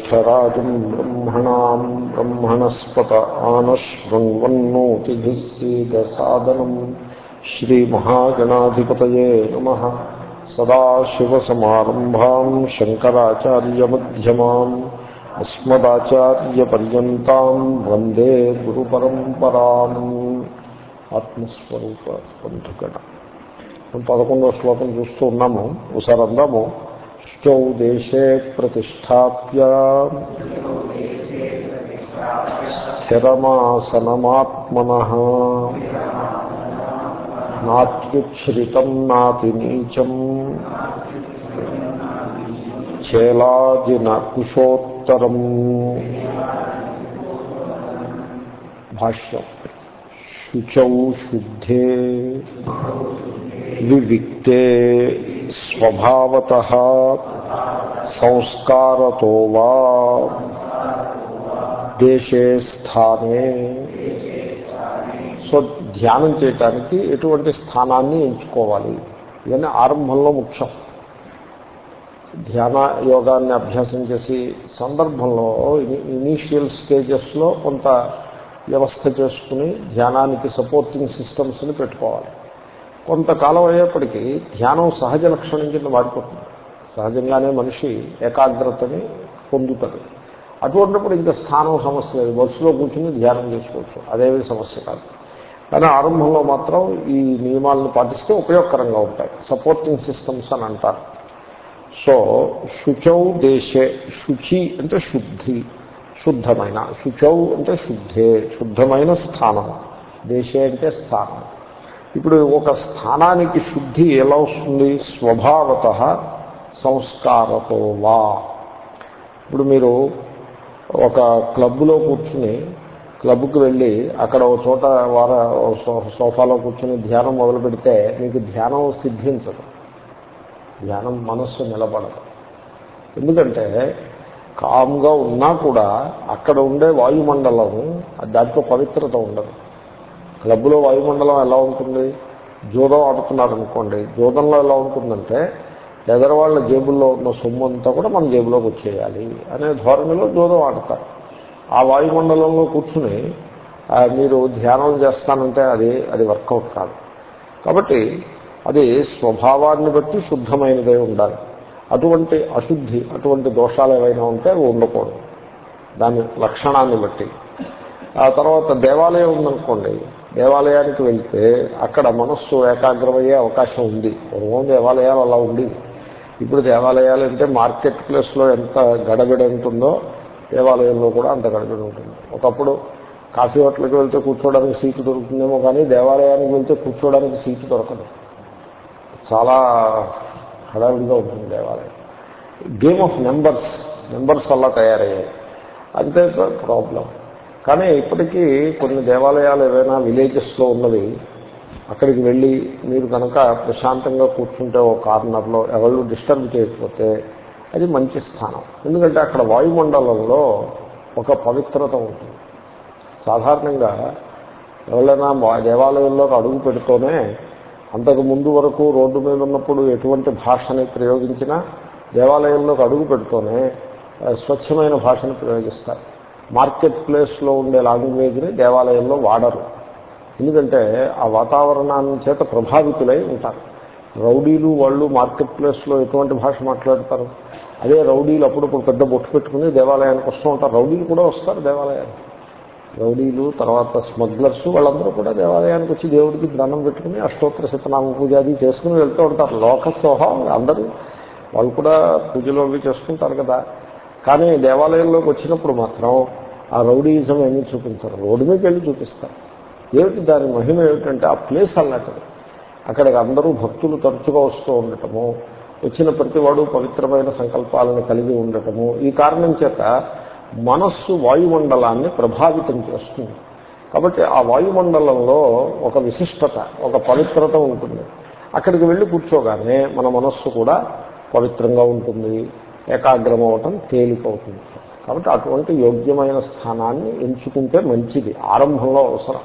క్షరాజం బ్రహ్మణాం బ్రహ్మణస్పత ఆనశ్వన్వన్నోతిభిः सीदसादनम् श्रीमहागणाधिपतये नमः सदाशिवसमारम्भाम् शङ्कराचार्यमध्यमाम् अस्मदाचार्यपर्यन्ताम् वन्दे గురుపరంపరాం ఆత్మస్వరూప బంధుగణ మనం పదకొండవ శ్లోకం చూస్తూ ఉన్నాము ఒకసారి అందాము శౌ దేశే ప్రతిష్టాప్య స్థిరమాసనమాత్మన నాత్యుచ్ఛ్రితం నాతి నీచం చేలాజిన కుశోత్తరం భాష్యం శుచౌ శుద్ధే వివిక్తే స్వభావత సంస్కారతో వా దేశే స్థానే సో ధ్యానం చేయటానికి ఎటువంటి స్థానాన్ని ఎంచుకోవాలి. ఇవన్నీ ఆరంభంలో ముఖ్యం. ధ్యాన యోగాన్ని అభ్యాసం చేసి సందర్భంలో ఇనీషియల్ స్టేజెస్లో కొంత వ్యవస్థ చేసుకుని ధ్యానానికి సపోర్టింగ్ సిస్టమ్స్ని పెట్టుకోవాలి. కొంతకాలం అయ్యేప్పటికీ ధ్యానం సహజ లక్షణం కింద మారిపోతుంది. సహజంగానే మనిషి ఏకాగ్రతని పొందుతుంది అటువంటిప్పుడు ఇంకా స్థానం సమస్య లేదు. బస్సులో కూర్చుని ధ్యానం చేసుకోవచ్చు. అదేమీ సమస్య కాదు. కానీ ఆరంభంలో మాత్రం ఈ నియమాలను పాటిస్తే ఉపయోగకరంగా ఉంటాయి. సపోర్టింగ్ సిస్టమ్స్ అని అంటారు. సో శుచౌ దేశే శుచి అంటే శుద్ధి శుద్ధమైన. శుచౌ అంటే శుద్ధే శుద్ధమైన స్థానం. దేశే అంటే స్థానం. ఇప్పుడు ఒక స్థానానికి శుద్ధి ఎలా వస్తుంది? స్వభావత సంస్కారతో వా. ఇప్పుడు మీరు ఒక క్లబ్లో కూర్చుని క్లబ్కి వెళ్ళి అక్కడ ఒక చోట వార సోఫాలో కూర్చుని ధ్యానం మొదలు పెడితే మీకు ధ్యానం సిద్ధించదు. ధ్యానం మనస్సు నిలబడదు. ఎందుకంటే కామ్గా ఉన్నా కూడా అక్కడ ఉండే వాయుమండలం దాంట్లో పవిత్రత ఉండదు. క్లబ్లో వాయుమండలం ఎలా ఉంటుంది? జూదం ఆడుతున్నారు అనుకోండి జూదంలో ఎలా ఉంటుందంటే ఎదరవాళ్ళ జేబుల్లో ఉన్న సొమ్ము అంతా కూడా మన జేబులోకి వచ్చేయాలి అనే ధోరణిలో జూదం ఆడతారు. ఆ వాయుమండలంలో కూర్చుని మీరు ధ్యానం చేస్తానంటే అది అది వర్కౌట్ కాదు. కాబట్టి అది స్వభావాన్ని బట్టి శుద్ధమైనదే ఉండాలి. అటువంటి అశుద్ధి అటువంటి దోషాలు ఏవైనా ఉంటే అవి ఉండకూడదు. దాని లక్షణాన్ని బట్టి. ఆ తర్వాత దేవాలయం ఉందనుకోండి దేవాలయానికి వెళ్తే అక్కడ మనస్సు ఏకాగ్రమయ్యే అవకాశం ఉంది. పూర్వం దేవాలయాలు అలా ఉంది. ఇప్పుడు దేవాలయాలు అంటే మార్కెట్ ప్లేస్లో ఎంత గడబిడ ఉంటుందో దేవాలయంలో కూడా అంత గడబిడ ఉంటుంది. ఒకప్పుడు కాఫీ హోటల్కి వెళ్తే కూర్చోవడానికి సీటు దొరుకుతుందేమో కానీ దేవాలయానికి వెళ్తే కూర్చోవడానికి సీటు దొరకదు. చాలా హడావిడిగా ఉంటుంది దేవాలయం. గేమ్ ఆఫ్ నెంబర్స్ నెంబర్స్ అలా తయారయ్యాయి. అంతే ప్రాబ్లం కానీ ఇప్పటికీ కొన్ని దేవాలయాలు ఏవైనా విలేజెస్లో ఉన్నవి అక్కడికి వెళ్ళి మీరు కనుక ప్రశాంతంగా కూర్చుంటే ఓ కార్నర్లో ఎవరు డిస్టర్బ్ చేయకపోతే అది మంచి స్థానం. ఎందుకంటే అక్కడ వాయుమండలంలో ఒక పవిత్రత ఉంటుంది. సాధారణంగా ఎవరైనా దేవాలయంలోకి అడుగు పెడుతూనే అంతకు ముందు వరకు రోడ్డు మీద ఉన్నప్పుడు ఎటువంటి భాషని ప్రయోగించినా దేవాలయంలోకి అడుగు పెడుతూనే స్వచ్ఛమైన భాషను ప్రయోగిస్తారు. మార్కెట్ ప్లేస్లో ఉండే లాంగ్వేజ్ని దేవాలయంలో వాడరు. ఎందుకంటే ఆ వాతావరణాన్ని చేత ప్రభావితులై ఉంటారు. రౌడీలు వాళ్ళు మార్కెట్ ప్లేస్లో ఎటువంటి భాష మాట్లాడతారు? అదే రౌడీలు అప్పుడప్పుడు పెద్ద బొట్టు పెట్టుకుని దేవాలయానికి వస్తూ ఉంటారు. రౌడీలు కూడా వస్తారు దేవాలయానికి. రౌడీలు తర్వాత స్మగ్లర్స్ వాళ్ళందరూ కూడా దేవాలయానికి వచ్చి దేవుడికి దండం పెట్టుకుని అష్టోత్తర శతనామ పూజ అది చేసుకుని వెళ్తూ ఉంటారు. లోక స్వభావం అందరూ. వాళ్ళు కూడా పూజలు అవి చేసుకుంటారు కదా. కానీ దేవాలయంలోకి వచ్చినప్పుడు మాత్రం ఆ రౌడీయిజం ఏమీ చూపించరు. రోడ్డు మీదకి వెళ్ళి చూపిస్తారు. ఏమిటి దాని మహిమ ఏమిటంటే ఆ ప్లేస్ అన్నట్టు అక్కడికి అందరూ భక్తులు తరచుగా వస్తూ ఉండటము వచ్చిన ప్రతివాడు పవిత్రమైన సంకల్పాలను కలిగి ఉండటము ఈ కారణం చేత మనస్సు వాయుమండలాన్ని ప్రభావితం చేస్తుంది. కాబట్టి ఆ వాయుమండలంలో ఒక విశిష్టత ఒక పవిత్రత ఉంటుంది. అక్కడికి వెళ్ళి కూర్చోగానే మన మనస్సు కూడా పవిత్రంగా ఉంటుంది. ఏకాగ్రం అవటం తేలికవుతుంది. కాబట్టి అటువంటి యోగ్యమైన స్థానాన్ని ఎంచుకుంటే మంచిది. ఆరంభంలో అవసరం.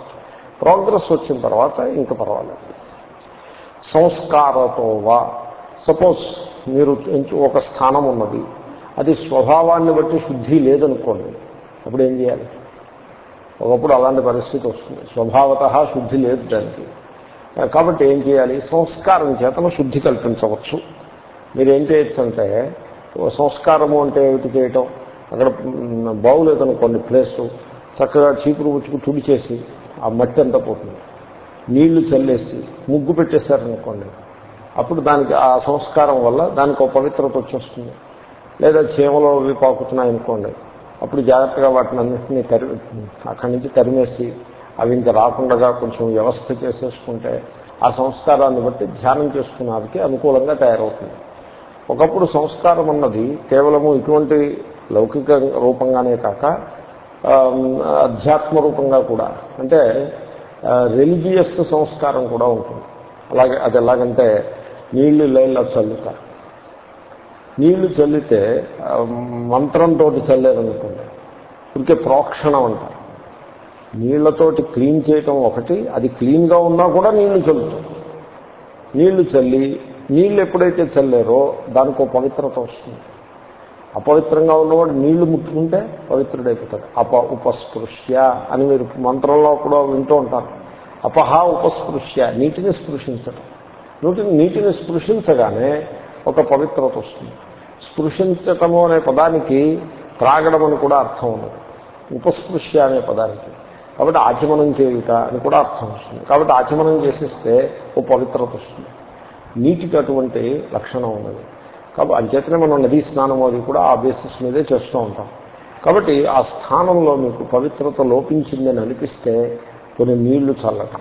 ప్రోగ్రెస్ వచ్చిన తర్వాత ఇంకా పర్వాలేదు. సంస్కారతోవా సపోజ్ మీరు ఎంచు ఒక స్థానం ఉన్నది. అది స్వభావాన్ని బట్టి శుద్ధి లేదనుకోండి అప్పుడు ఏం చేయాలి? ఒకప్పుడు అలాంటి పరిస్థితి వస్తుంది. స్వభావత శుద్ధి లేదు దానికి. కాబట్టి ఏం చేయాలి? సంస్కారం చేతను శుద్ధి కల్పించవచ్చు. మీరు ఏం చేయొచ్చు అంటే సంస్కారము అంటే ఏమిటి చేయటం? అక్కడ బాగులేదనుకోండి ప్లేసు చక్కగా చీపురు ఉచ్చుకు తుడిచేసి ఆ మట్టి అంతా పోతుంది. నీళ్ళు చల్లేసి ముగ్గు పెట్టేశారనుకోండి అప్పుడు దానికి ఆ సంస్కారం వల్ల దానికి ఒక పవిత్రత వచ్చేస్తుంది. లేదా చీమలో అవి పాకుతున్నాయనుకోండి అప్పుడు జాగ్రత్తగా వాటిని అన్నింటినీ తరి అక్కడి నుంచి తరిమేసి అవి ఇంకా రాకుండా కొంచెం వ్యవస్థ చేసేసుకుంటే ఆ సంస్కారాన్ని బట్టి ధ్యానం చేసుకున్నదికి అనుకూలంగా తయారవుతుంది. ఒకప్పుడు సంస్కారం అన్నది కేవలము ఇటువంటి లౌకిక రూపంగానే కాక అధ్యాత్మ రూపంగా కూడా. అంటే రిలీజియస్ సంస్కారం కూడా ఉంటుంది. అలాగే అది ఎలాగంటే నీళ్ళు లైన్లో చల్లుతారు నీళ్ళు చల్లితే మంత్రంతో చల్లేదనుకోండి ఇంకే ప్రోక్షణం అంటారు. నీళ్ళతోటి క్లీన్ చేయటం ఒకటి అది క్లీన్గా ఉన్నా కూడా నీళ్ళు చల్లుతాం నీళ్ళు చల్లి నీళ్ళు ఎప్పుడైతే చల్లారో దానికి ఒక పవిత్రత వస్తుంది. అపవిత్రంగా ఉన్నవాడు నీళ్ళు ముట్టుకుంటే పవిత్రుడైపోతాడు. అప ఉపస్పృశ్య అని మీరు మంత్రంలో కూడా వింటూ ఉంటారు. అపహ ఉపస్పృశ్య నీటిని స్పృశించడం. నీటిని నీటిని స్పృశించగానే ఒక పవిత్రత వస్తుంది. స్పృశించటము అనే పదానికి త్రాగడం అని కూడా అర్థం ఉన్నది ఉపస్పృశ్య అనే పదానికి. కాబట్టి ఆచమనం చేయుట అని కూడా అర్థం వస్తుంది. కాబట్టి ఆచమనం చేసేస్తే ఓ పవిత్రత వస్తుంది. నీటికి అటువంటి లక్షణం ఉన్నది. కాబట్టి అంచేతనే మనం నదీ స్నానం అది కూడా ఆ బేసిస్ మీదే చేస్తూ ఉంటాం. కాబట్టి ఆ స్థానంలో మీకు పవిత్రత లోపించిందని అనిపిస్తే కొన్ని నీళ్ళు చల్లటం.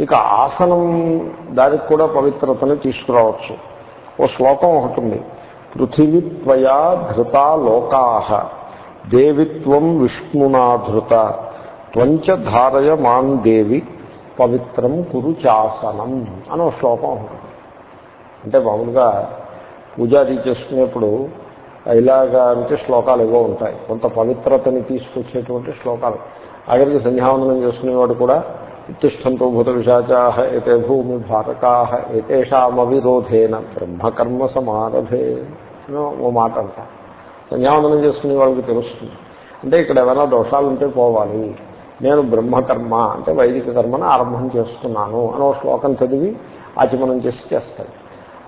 ఇక ఆసనం దానికి కూడా పవిత్రతని తీసుకురావచ్చు. ఓ శ్లోకం ఒకటి ఉంది. పృథివీత్వయా ధృత లోకాహ దేవిత్వం విష్ణునాధృత త్వంచ ధారయ మాన్ దేవి పవిత్రం కురు చాసనం అని ఒక శ్లోకం ఉంటుంది. అంటే మామూలుగా పూజాది చేసుకునేప్పుడు ఇలాగా అంటే శ్లోకాలు ఏవో ఉంటాయి. కొంత పవిత్రతని తీసుకొచ్చేటువంటి శ్లోకాలు. ఆఖరికి సంధ్యావందనం చేసుకునేవాడు కూడా ఉత్తిష్టంతో భూత విశాచాహ ఏతే భూమి భారకాహ ఏతేషామవిరోధేన బ్రహ్మకర్మ సమారభే ఓ మాట అంట సంధ్యావందనం చేసుకునే వాళ్ళకి తెలుస్తుంది. అంటే ఇక్కడ ఏమైనా దోషాలు ఉంటే పోవాలి. నేను బ్రహ్మకర్మ అంటే వైదిక కర్మను ఆరంభం చేస్తున్నాను అని ఒక శ్లోకం చదివి ఆచమనం చేసి చేస్తాడు.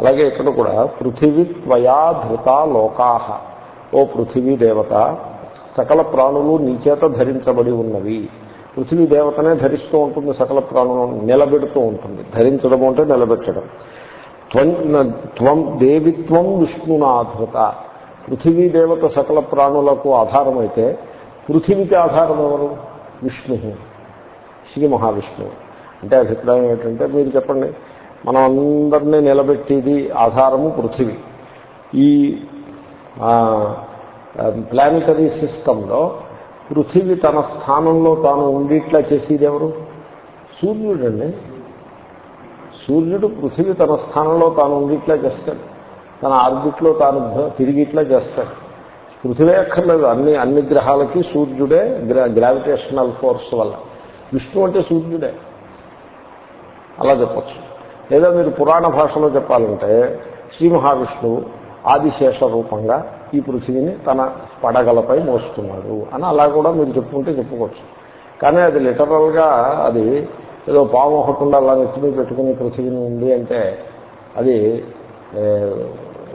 అలాగే ఇక్కడ కూడా పృథివీ త్వయా ధృత లోకాహ ఓ పృథివీ దేవత సకల ప్రాణులు నీచేత ధరించబడి ఉన్నవి. పృథివీ దేవతనే ధరిస్తూ ఉంటుంది సకల ప్రాణులను నిలబెడుతూ ఉంటుంది. ధరించడం అంటే నిలబెట్టడం. త్వం దేవిత్వం విష్ణునాధృత పృథివీ దేవత సకల ప్రాణులకు ఆధారమైతే పృథివీకి ఆధారం ఎవరు? విష్ణు. శ్రీ మహావిష్ణువు. అంటే అభిప్రాయం ఏంటంటే మీరు చెప్పండి మనం అందరినీ నిలబెట్టేది ఆధారము పృథివీ. ఈ ప్లానిటరీ సిస్టంలో పృథివీ తన స్థానంలో తాను ఉండిట్లా చేసేది ఎవరు? సూర్యుడండి. సూర్యుడు పృథివీ తన స్థానంలో తాను ఉండిట్లా చేస్తాడు. తన ఆర్బిట్లో తాను తిరిగిట్లా చేస్తాడు. పృథివే అక్కర్లేదు అన్ని అన్ని గ్రహాలకి సూర్యుడే గ్రావిటేషనల్ ఫోర్స్ వల్ల. విష్ణు అంటే సూర్యుడే. అలా చెప్పచ్చు. లేదా మీరు పురాణ భాషలో చెప్పాలంటే శ్రీ మహావిష్ణువు ఆదిశేష రూపంగా ఈ పృథివీని తన పడగలపై మోస్తున్నాడు అని అలా కూడా మీరు చెప్పుకుంటే చెప్పుకోవచ్చు. కానీ అది లిటరల్గా అది ఏదో పాము ఒకటి అలా నెత్తిమీ పెట్టుకుని పృథివీని ఉంది అంటే అది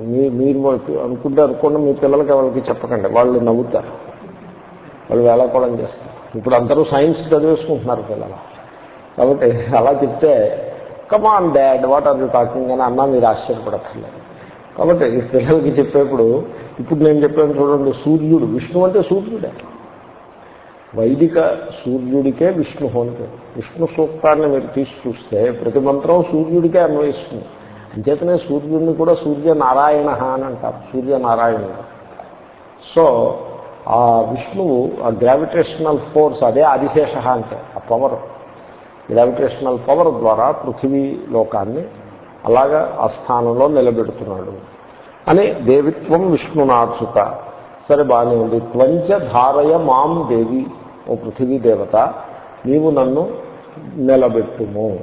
మీరు అనుకుంటే అనుకోండి మీ పిల్లలకి వాళ్ళకి చెప్పకండి. వాళ్ళు నవ్వుతారు. వాళ్ళు వేళాకోళం చేస్తారు. ఇప్పుడు అందరూ సైన్స్ చదివేసుకుంటున్నారు పిల్లలు. కాబట్టి అలా చెప్తే come on dad what are you talking అని అన్నా మీరు ఆశ్చర్యపడక్కర్లేదు. కాబట్టి పిల్లలకి చెప్పేప్పుడు ఇప్పుడు నేను చెప్పాను చూడండి సూర్యుడు విష్ణు అంటే సూర్యుడే. వైదిక సూర్యుడికే విష్ణు అంటే విష్ణు సూక్తాన్ని మీరు తీసి చూస్తే ప్రతి మంత్రం సూర్యుడికే అన్వయిస్తుంది. అంచేతనే సూర్యుడిని కూడా సూర్యనారాయణ అని అంటారు సూర్యనారాయణుడు. సో ఆ విష్ణువు ఆ గ్రావిటేషనల్ ఫోర్స్ అదే ఆదిశేష అంటే ఆ పవర్ గ్రావిటేషనల్ పవర్ ద్వారా పృథివీ లోకాన్ని అలాగా ఆ స్థానంలో నిలబెడుతున్నాడు. అని దేవిత్వం విష్ణునాథుత సరే బాగానే ఉంది. త్వంచ ధారయ మాం దేవి ఓ పృథివీ దేవత నీవు నన్ను నిలబెట్టుము.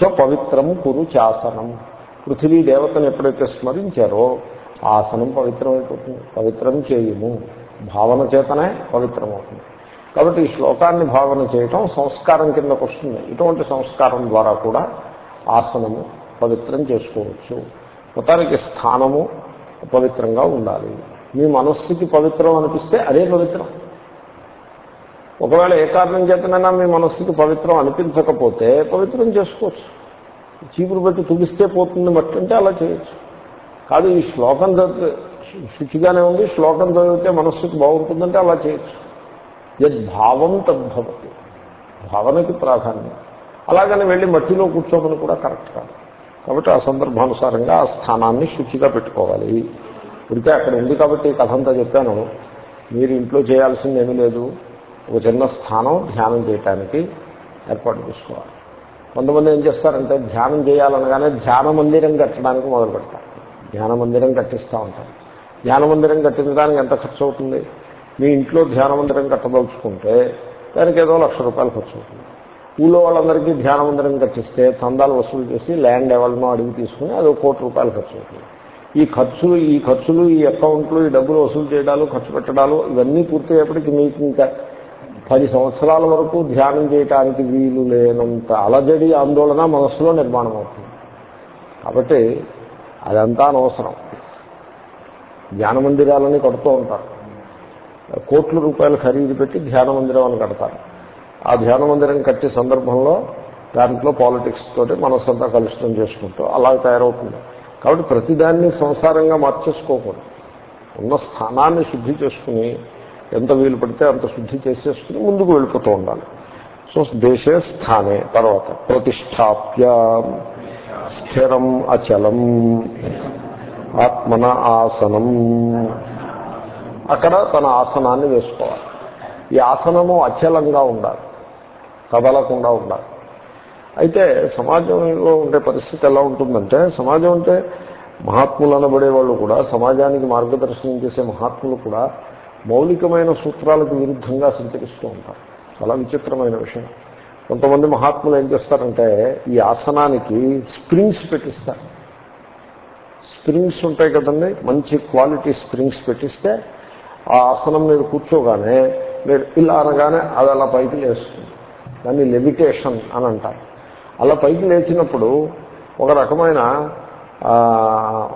సో పవిత్రం కురు చాసనం. పృథివీ దేవతను ఎప్పుడైతే స్మరించారో ఆసనం పవిత్రమైపోతుంది. పవిత్రం చేయుము. భావన చేతనే పవిత్రమవుతుంది. కాబట్టి ఈ శ్లోకాన్ని భావన చేయటం సంస్కారం కిందకు వస్తుంది. ఇటువంటి సంస్కారం ద్వారా కూడా ఆసనము పవిత్రం చేసుకోవచ్చు. మొత్తానికి స్థానము పవిత్రంగా ఉండాలి. మీ మనస్సుకి పవిత్రం అనిపిస్తే అదే పవిత్రం. ఒకవేళ ఏ కారణం చేతనైనా మీ మనస్సుకి పవిత్రం అనిపించకపోతే పవిత్రం చేసుకోవచ్చు. చీపురు బట్టి తుడిస్తే పోతుంది మట్టి అంటే అలా చేయొచ్చు. కాదు ఈ శ్లోకం చదివితే శుచిగానే ఉంది శ్లోకం చదివితే మనస్సుకి బాగుంటుందంటే అలా చేయొచ్చు. యద్భావం తద్భవతి భావనకి ప్రాధాన్యం. అలాగని వెళ్ళి మట్టిలో కూర్చోమని కూడా కరెక్ట్ కాదు. కాబట్టి ఆ సందర్భానుసారంగా ఆ స్థానాన్ని శుచిగా పెట్టుకోవాలి. ఇదితే అక్కడ ఉంది కాబట్టి కథ అంతా చెప్పాను. మీరు ఇంట్లో చేయాల్సింది ఏమీ లేదు. ఒక చిన్న స్థానం ధ్యానం చేయటానికి ఏర్పాటు చేసుకోవాలి. కొంతమంది ఏం చేస్తారంటే ధ్యానం చేయాలనగానే ధ్యాన మందిరం కట్టడానికి మొదలు పెడతారు. ధ్యాన మందిరం కట్టిస్తూ ఉంటారు. ధ్యాన మందిరం కట్టించడానికి ఎంత ఖర్చు అవుతుంది? మీ ఇంట్లో ధ్యాన మందిరం కట్టదలుచుకుంటే దానికి ఏదో లక్ష రూపాయలు ఖర్చు అవుతుంది. ఊళ్ళో వాళ్ళందరికీ ధ్యాన మందిరం కట్టిస్తే చందాలు వసూలు చేసి ల్యాండ్ ఎవరినో అడిగి తీసుకుని అది ఒక కోటి రూపాయలు ఖర్చు అవుతుంది. ఈ ఖర్చులు ఈ ఖర్చులు ఈ అకౌంట్లు ఈ డబ్బులు వసూలు చేయడాలు ఖర్చు పెట్టడాలు ఇవన్నీ పూర్తయ్యేప్పటికి మీకు ఇంకా పది సంవత్సరాల వరకు ధ్యానం చేయటానికి వీలు లేనంత అలజడి ఆందోళన మనస్సులో నిర్మాణం అవుతుంది. కాబట్టి అదంతా అనవసరం. ధ్యాన మందిరాలని కడుతూ ఉంటారు. కోట్ల రూపాయలు ఖరీదు పెట్టి ధ్యాన మందిరం అని కడతారు. ఆ ధ్యాన మందిరం కట్టే సందర్భంలో దాంట్లో పాలిటిక్స్ తోటి మనస్సంతా కలుషితం చేసుకుంటూ అలా తయారవుతుంది. కాబట్టి ప్రతిదాన్ని సంసారంగా మార్చేసుకోకూడదు. ఉన్న స్థానాన్ని శుద్ధి చేసుకుని ఎంత వీలు పడితే అంత శుద్ధి చేసేసుకుని ముందుకు వెళ్ళిపోతూ ఉండాలి. సో దేశే స్థానే తర్వాత ప్రతిష్టాప్య స్థిరం అచలం ఆత్మన ఆసనం. అక్కడ తన ఆసనాన్ని వేసుకోవాలి. ఈ ఆసనము అచలంగా ఉండాలి కదలకుండా ఉండాలి. అయితే సమాజంలో ఉండే పరిస్థితి ఎలా ఉంటుందంటే సమాజం అంటే మహాత్ములు అనబడే వాళ్ళు కూడా సమాజానికి మార్గదర్శనం చేసే మహాత్ములు కూడా మౌలికమైన సూత్రాలకు విరుద్ధంగా సంచరిస్తూ ఉంటారు చాలా విచిత్రమైన విషయం. కొంతమంది మహాత్ములు ఏం చేస్తారంటే ఈ ఆసనానికి స్ప్రింగ్స్ పెట్టిస్తారు. స్ప్రింగ్స్ ఉంటాయి కదండి మంచి క్వాలిటీ స్ప్రింగ్స్ పెట్టిస్తే ఆ ఆసనం మీరు కూర్చోగానే మీరు ఇలా అనగానే అది అలా పైకి లేస్తుంది. దాన్ని లెవిటేషన్ అని అంటారు. అలా పైకి లేచినప్పుడు ఒక రకమైన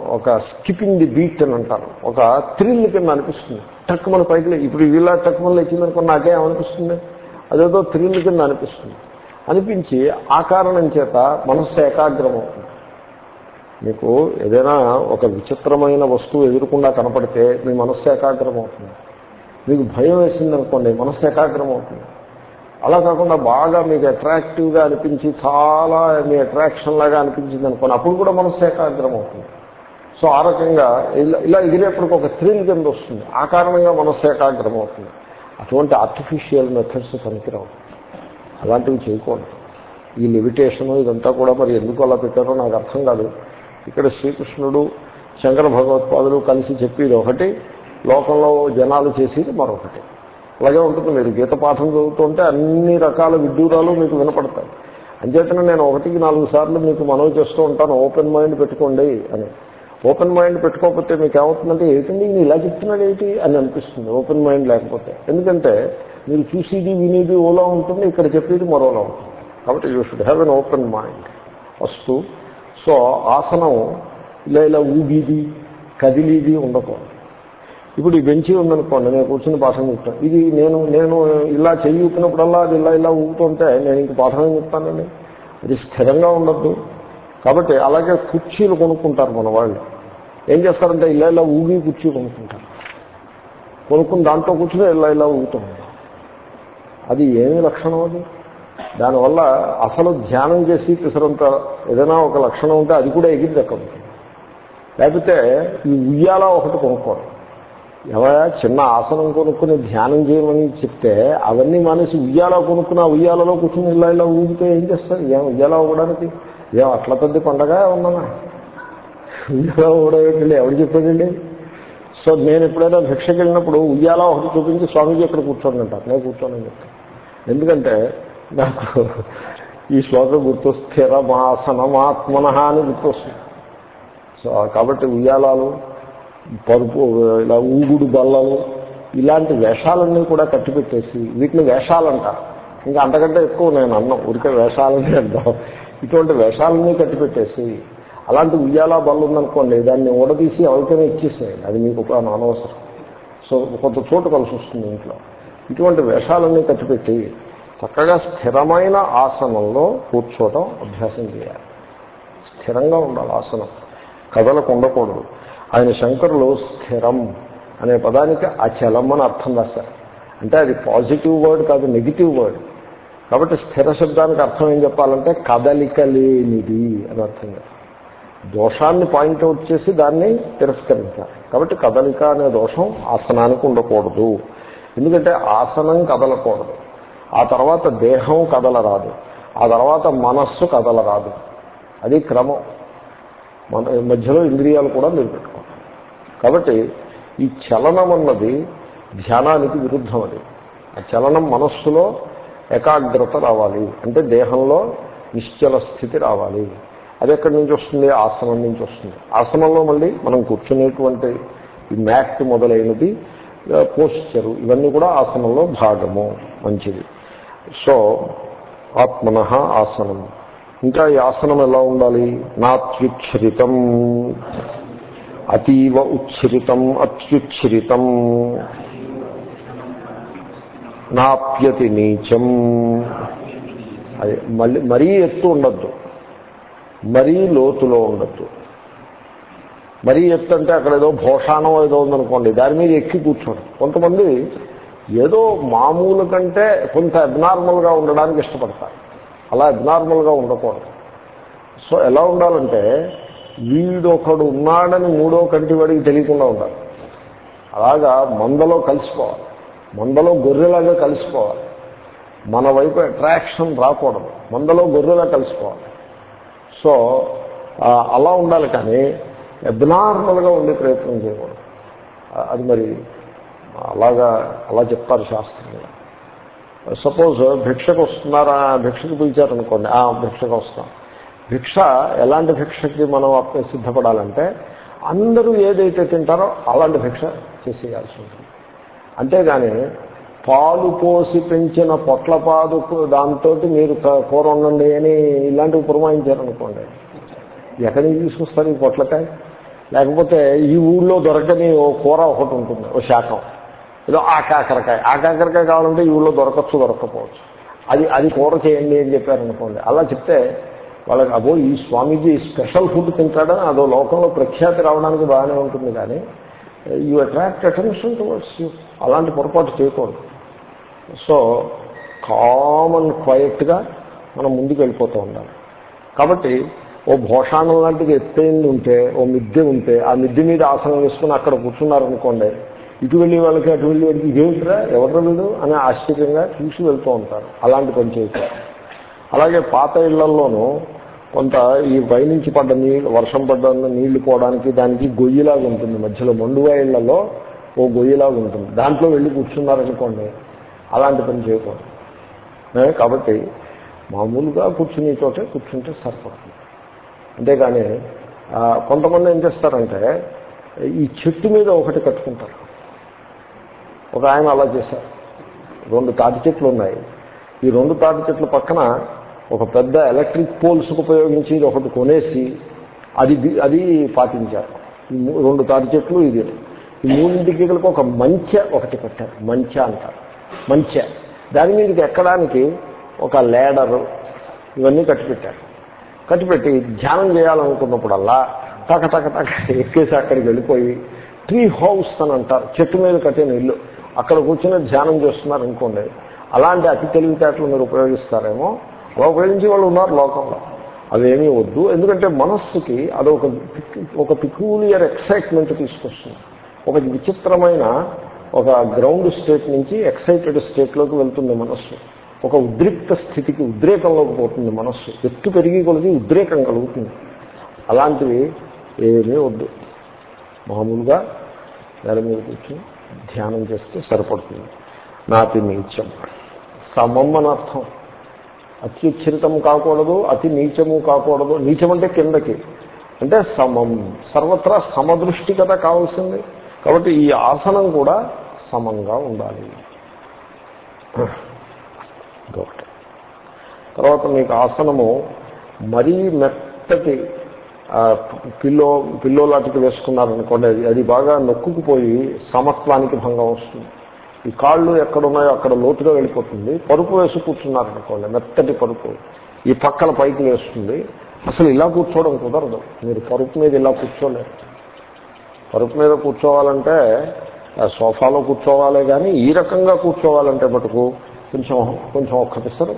ఒక స్కిప్పింగ్ ది బీట్ అని అంటారు. ఒక థ్రిల్ కింద అనిపిస్తుంది. టక్ మన పైకి ఇప్పుడు ఇలా టక్ మన లేచిందనుకో నాకే ఏమనిపిస్తుంది? అదేదో థ్రిల్ కింద అనిపిస్తుంది. అనిపించి ఆ కారణం చేత మనస్సు ఏకాగ్రం అవుతుంది మీకు ఏదైనా ఒక విచిత్రమైన వస్తువు ఎదురకుండా కనపడితే మీ మనస్సు ఏకాగ్రం అవుతుంది మీకు భయం వేసిందనుకోండి మనస్సు ఏకాగ్రం అవుతుంది అలా కాకుండా బాగా మీకు అట్రాక్టివ్గా అనిపించి చాలా మీ అట్రాక్షన్ లాగా అనిపించింది అనుకోండి అప్పుడు కూడా మనస్సు ఏకాగ్రం అవుతుంది సో ఆ రకంగా ఇలా ఇలా ఎగిరేపటికి ఒక థ్రిల్ కింద వస్తుంది. ఆ కారణంగా మనస్సు ఏకాగ్రం అవుతుంది అటువంటి ఆర్టిఫిషియల్ మెథడ్స్ పనికిరావు. అలాంటివి చేయకూడదు. ఈ లిమిటేషను ఇదంతా కూడా మరి ఎందుకు అలా పెట్టారో నాకు అర్థం కాదు. ఇక్కడ శ్రీకృష్ణుడు శంకర భగవత్పాదులు కలిసి చెప్పేది ఒకటి లోకంలో జనాలు చేసేది మరొకటి. అలాగే ఉంటుంది. మీరు గీత పాఠం చదువుతుంటే అన్ని రకాల విడ్డూరాలు మీకు వినపడతాయి. అంచేతనే నేను ఒకటికి నాలుగు సార్లు మీకు మనవి చేస్తూ ఉంటాను. ఓపెన్ మైండ్ పెట్టుకోండి అని. ఓపెన్ మైండ్ పెట్టుకోకపోతే మీకు ఏమవుతుందంటే ఏంటండి నేను ఇలా చెప్తున్నాడు ఏంటి అని అనిపిస్తుంది ఓపెన్ మైండ్ లేకపోతే. ఎందుకంటే మీరు చూసేది వినేది ఓలా ఉంటుంది ఇక్కడ చెప్పేది మరోలా ఉంటుంది. కాబట్టి you should have an open mind. First so ఆసనం ఇలా ఇలా ఊగిది కదిలిది ఉండకూడదు. ఇప్పుడు ఈ బెంచి ఉందనుకోండి నేను కూర్చుని పాఠం చెప్తాను. ఇది నేను నేను ఇలా చెయ్యి ఊపినప్పుడల్లా అది ఇలా ఇలా ఊపుతుంటే నేను ఇంక పాఠం చెప్తానండి? అది స్థిరంగా ఉండద్దు. కాబట్టి అలాగే కుర్చీలు కొనుక్కుంటారు మన వాళ్ళు. ఏం చేస్తారంటే ఇలా ఇలా ఊగి కుర్చీ కొనుక్కుంటారు. కొనుక్కుని దాంట్లో కూర్చుని ఇలా ఇలా ఊగుతూ ఉంటారు అది ఏమి లక్షణం అది? దానివల్ల అసలు ధ్యానం చేసి పిసరంత ఏదైనా ఒక లక్షణం ఉంటే అది కూడా ఎగిరి దక్కబోతుంది లేకపోతే ఈ ఉయ్యాల ఒకటి కొనుక్కోరు ఎవరా చిన్న ఆసనం కొనుక్కుని ధ్యానం చేయమని చెప్తే అవన్నీ మానేసి ఉయ్యాల కొనుక్కుని ఆ ఉయ్యాలలో కూర్చుని ఇలా ఇలా ఊగితే ఏం చేస్తారు? ఏం ఉయ్యాల అవ్వడానికి ఏం అట్ల పెద్ద పండగ ఉన్నానా ఉయ్యాల అవ్వడం ఎవరు చెప్పాడండి సో నేను ఎప్పుడైనా భిక్షకి వెళ్ళినప్పుడు ఉయ్యాల ఒకటి చూపించి స్వామీజీ ఇక్కడ కూర్చోండి అంటారు. నేను కూర్చోనని చెప్తాను ఎందుకంటే నాకు ఈ శ్లోకం గుర్తు స్థిరమాసనమాత్మన అని గుర్తొస్తుంది. సో కాబట్టి ఉయ్యాలాలు పరుపు ఇలా ఊగుడు బల్లలు ఇలాంటి వేషాలన్నీ కూడా కట్టిపెట్టేసి వీటిని వేషాలంటారు. ఇంకా అంతకంటే ఎక్కువ నేను అన్నం ఉరికే వేషాలని అంటాం ఇటువంటి వేషాలన్నీ కట్టిపెట్టేసి అలాంటి ఉయ్యాల బల్ల ఉందనుకోండి దాన్ని ఊడదీసి ఎవరికైనా ఇచ్చేసేయండి. అది మీకు ఒక అనవసరం. సో కొంత చోటు కలిసి వస్తుంది ఇంట్లో. ఇటువంటి వేషాలన్నీ కట్టిపెట్టి చక్కగా స్థిరమైన ఆసనంలో కూర్చోవటం అభ్యాసం చేయాలి. స్థిరంగా ఉండాలి ఆసనం. కదలకు ఉండకూడదు. ఆయన శంకరులు స్థిరం అనే పదానికి అచలం అని అర్థం రాశారు. అంటే అది పాజిటివ్ వర్డ్ కాదు నెగిటివ్ వర్డ్. కాబట్టి స్థిర శబ్దానికి అర్థం ఏం చెప్పాలంటే కదలిక లేనిది అని అర్థం దోషాన్ని పాయింట్అవుట్ చేసి దాన్ని తిరస్కరించాలి. కాబట్టి కదలిక అనే దోషం ఆసనానికి ఉండకూడదు. ఎందుకంటే ఆసనం కదలకూడదు. ఆ తర్వాత దేహం కదలరాదు. ఆ తర్వాత మనస్సు కదలరాదు. అది క్రమం. మన మధ్యలో ఇంద్రియాలు కూడా నిలబెట్టుకోవాలి. కాబట్టి ఈ చలనం అన్నది ధ్యానానికి విరుద్ధం అది. ఆ చలనం మనస్సులో ఏకాగ్రత రావాలి. అంటే దేహంలో నిశ్చల స్థితి రావాలి. అది ఎక్కడి నుంచి వస్తుంది? ఆసనం నుంచి వస్తుంది. ఆసనంలో మళ్ళీ మనం కూర్చునేటువంటి ఈ మ్యాట్ మొదలైనది పోస్చరు ఇవన్నీ కూడా ఆసనంలో భాగము. మంచిది. సో ఆత్మన ఆసనం ఇంకా ఈ ఆసనం ఎలా ఉండాలి? నాత్యుచ్ఛరితం అతీవ ఉచ్ఛరితం అత్యుచ్ఛరితం నాప్యతి నీచం. అది మళ్ళీ మరీ ఎత్తు ఉండద్దు. మరీ లోతులో ఉండద్దు. మరీ ఎత్తు అంటే అక్కడ ఏదో భోషాణం ఏదో ఉందనుకోండి దాని మీద ఎక్కి కూర్చోండి. కొంతమంది ఏదో మామూలు కంటే కొంత అబ్నార్మల్గా ఉండడానికి ఇష్టపడతారు. అలా అబ్నార్మల్గా ఉండకూడదు. సో ఎలా ఉండాలంటే వీడొకడు ఉన్నాడని మూడో కంటి వాడికి తెలియకుండా ఉండాలి అలాగా మందలో కలిసిపోవాలి. మందలో గొర్రెలాగా కలిసిపోవాలి. మన వైపు అట్రాక్షన్ రాకూడదు. మందలో గొర్రెలా కలిసిపోవాలి. సో అలా ఉండాలి కానీ అబ్నార్మల్గా ఉండే ప్రయత్నం చేయకూడదు. అది మరి అలాగా అలా చెప్తారు శాస్త్రంగా సపోజ్ భిక్షకు వస్తున్నారా? భిక్షకు పిలిచారనుకోండి. ఆ భిక్షకు వస్తాం. భిక్ష ఎలాంటి భిక్షకి మనం సిద్ధపడాలంటే అందరూ ఏదైతే తింటారో అలాంటి భిక్ష చేసేయాల్సి ఉంటుంది. అంతేగాని పాలు పోసి పెంచిన పొట్లపాదు దాంతో మీరు కూర ఉండండి అని ఇలాంటివి పురమాయించారనుకోండి ఎక్కడి నుంచి తీసుకొస్తారు ఈ పొట్లకాయ? లేకపోతే ఈ ఊళ్ళో దొరకని ఓ కూర ఒకటి ఉంటుంది ఓ శాఖం. ఏదో ఆ కాకరకాయ. ఆ కాకరకాయ కావాలంటే ఈ ఊళ్ళో దొరకచ్చు దొరకపోవచ్చు అది అది కూర చేయండి అని చెప్పారనుకోండి. అలా చెప్తే వాళ్ళకి అబో ఈ స్వామీజీ స్పెషల్ ఫుడ్ తింటాడని అదో లోకంలో ప్రఖ్యాతి రావడానికి బాగానే ఉంటుంది కానీ you attract attention towards you. అలాంటి పొరపాటు చేయకూడదు. సో కామన్ క్వైట్గా మనం ముందుకు వెళ్ళిపోతూ ఉండాలి. కాబట్టి ఓ భోషాణం లాంటిది ఎత్తైంది ఉంటే ఓ మిద్దె ఉంటే ఆ మిద్దె మీద ఆసనం వేసుకుని అక్కడ కూర్చున్నారనుకోండి ఇటు వెళ్ళి వాళ్ళకి అటు వెళ్ళి వాళ్ళకి ఇదేమిట్రా ఎవరు వీడు అని ఆశ్చర్యంగా చూసి వెళ్తూ ఉంటారు. అలాంటి పని చేయకూడదు. అలాగే పాత ఇళ్ళలోనూ కొంత ఈ పైనుంచి పడ్డ నీళ్ళు వర్షం పడ్డ నీళ్ళు పోవడానికి దానికి గొయ్యిలాగా ఉంటుంది. మధ్యలో మండువాయిళ్ళలో ఓ గొయ్యిలాగా ఉంటుంది. దాంట్లో వెళ్ళి కూర్చున్నారనుకోండి అలాంటి పని చేయకూడదు. కాబట్టి మామూలుగా కూర్చునే చోటే కూర్చుంటే సరిపడుతుంది అంతేగాని కొంతమంది ఏం చేస్తారంటే ఈ చెట్టు మీద ఒకటి కట్టుకుంటారు. ఒక ఆయన అలా చేశారు. రెండు తాటి చెట్లు ఉన్నాయి. ఈ రెండు తాటి చెట్ల పక్కన ఒక పెద్ద ఎలక్ట్రిక్ పోల్స్కి ఉపయోగించి ఒకటి కొనేసి అది అది పాటించారు. రెండు తాటి చెట్లు ఇది. ఈ మూడింటికి ఒక మంచె ఒకటి పెట్టారు మంచె అంటారు. మంచె. దాని మీదకి ఎక్కడానికి ఒక లేడరు ఇవన్నీ కట్టిపెట్టారు. కట్టిపెట్టి ధ్యానం చేయాలనుకున్నప్పుడల్లా టక టక టక ఎక్కేసి అక్కడికి వెళ్ళిపోయి ట్రీ హౌస్ అని అంటారు. చెట్టు మీద కట్టిన ఇల్లు. అక్కడ కూర్చొని ధ్యానం చేస్తున్నారు అనుకోండి అలాంటి అతి తెలివితేటలు మీరు ఉపయోగిస్తారేమో అలా ఉపయోగించి వాళ్ళు ఉన్నారు లోకంలో. అవేమీ వద్దు. ఎందుకంటే మనస్సుకి అదొక ఒక పిక్యూలియర్ ఎక్సైట్మెంట్ తీసుకొస్తుంది. ఒక విచిత్రమైన ఒక గ్రౌండ్ స్టేట్ నుంచి ఎక్సైటెడ్ స్టేట్లోకి వెళ్తుంది మనస్సు. ఒక ఉద్రిక్త స్థితికి ఉద్రేకంలోకి పోతుంది మనస్సు. ఎత్తు పెరిగి కొలిది ఉద్రేకం కలుగుతుంది. అలాంటివి ఏమీ వద్దు. మామూలుగా నెల మీద కూర్చొని ధ్యానం చేస్తే సరిపడుతుంది. నాతి నీచం. సమం అని అర్థం కాకూడదు అతి నీచము కాకూడదు. నీచమంటే కిందకి. అంటే సమం. సర్వత్రా సమదృష్టి కదా కావాల్సింది. కాబట్టి ఈ ఆసనం కూడా సమంగా ఉండాలి. ఇంకొకటి తర్వాత మీకు ఆసనము మరీ మెత్తటి పిల్లో పిల్లో లాంటిది వేసుకున్నారనుకోండి అది అది బాగా నొక్కుకుపోయి సమత్వానికి భంగం వస్తుంది. ఈ కాళ్ళు ఎక్కడున్నాయో అక్కడ లోతుగా వెళ్ళిపోతుంది. పరుపు వేసి కూర్చున్నారనుకోండి మెత్తటి పరుపు. ఈ పక్కన పైకి వేస్తుంది అసలు ఇలా కూర్చోవడం కుదరదు. మీరు పరుపు మీద ఇలా కూర్చోలేరు. పరుపు మీద కూర్చోవాలంటే సోఫాలో కూర్చోవాలే కానీ ఈ రకంగా కూర్చోవాలంటే మటుకు కొంచెం కొంచెం ఒక్క పిసరు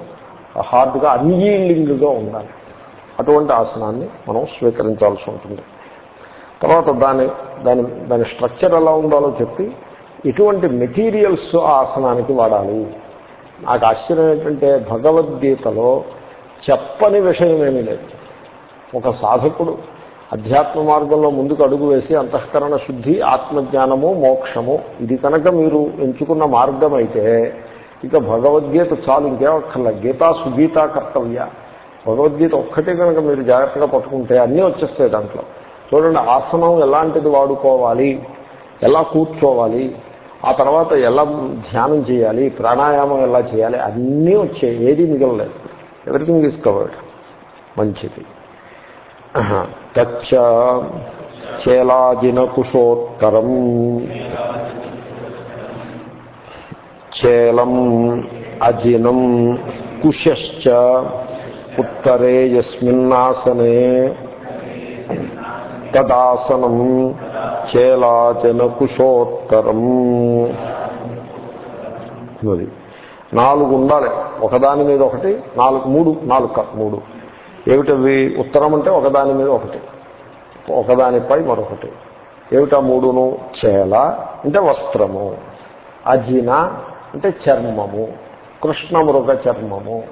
హార్డ్గా అన్యీల్డింగ్గా ఉండాలి. అటువంటి ఆసనాన్ని మనం స్వీకరించాల్సి ఉంటుంది. తర్వాత దాని దాని దాని స్ట్రక్చర్ ఎలా ఉండాలో చెప్పి ఎటువంటి మెటీరియల్స్ ఆ ఆసనానికి వాడాలి. నాకు ఆశ్చర్యం ఏంటంటే భగవద్గీతలో చెప్పని విషయం ఏమీ లేదు. ఒక సాధకుడు అధ్యాత్మ మార్గంలో ముందుకు అడుగు వేసి అంతఃకరణ శుద్ధి ఆత్మజ్ఞానము మోక్షము ఇది కనుక మీరు ఎంచుకున్న మార్గం అయితే ఇక భగవద్గీత చాలు ఇంకేమక్కర్లే గీతా సుగీత కర్తవ్య. భగవద్గీత ఒక్కటే కనుక మీరు జాగ్రత్తగా పట్టుకుంటే అన్నీ వచ్చేస్తాయి దాంట్లో. చూడండి ఆసనం ఎలాంటిది వాడుకోవాలి? ఎలా కూర్చోవాలి? ఆ తర్వాత ఎలా ధ్యానం చేయాలి ప్రాణాయామం ఎలా చేయాలి అన్నీ వచ్చాయి. ఏది మిగలలేదు. ఎవ్రీథింగ్ ఈజ్ కవర్డ్ మంచిది. తచ్చ చేలాజిన కుశోత్తరం చేలం అజినం కుశశ్చ ఉత్తరే ఎస్మిన్నాసనే తదాసనం. చేలాచన కుశోత్తరం అది నాలుగు ఉండాలి. ఒకదాని మీద ఒకటి నాలుగు మూడు నాలుగు మూడు. ఏమిటవి? ఉత్తరం అంటే ఒకదాని మీద ఒకటి. ఒకదానిపై మరొకటి. ఏమిటా మూడును? చేల అంటే వస్త్రము. అజిన అంటే చర్మము. కృష్ణమృగ చర్మము.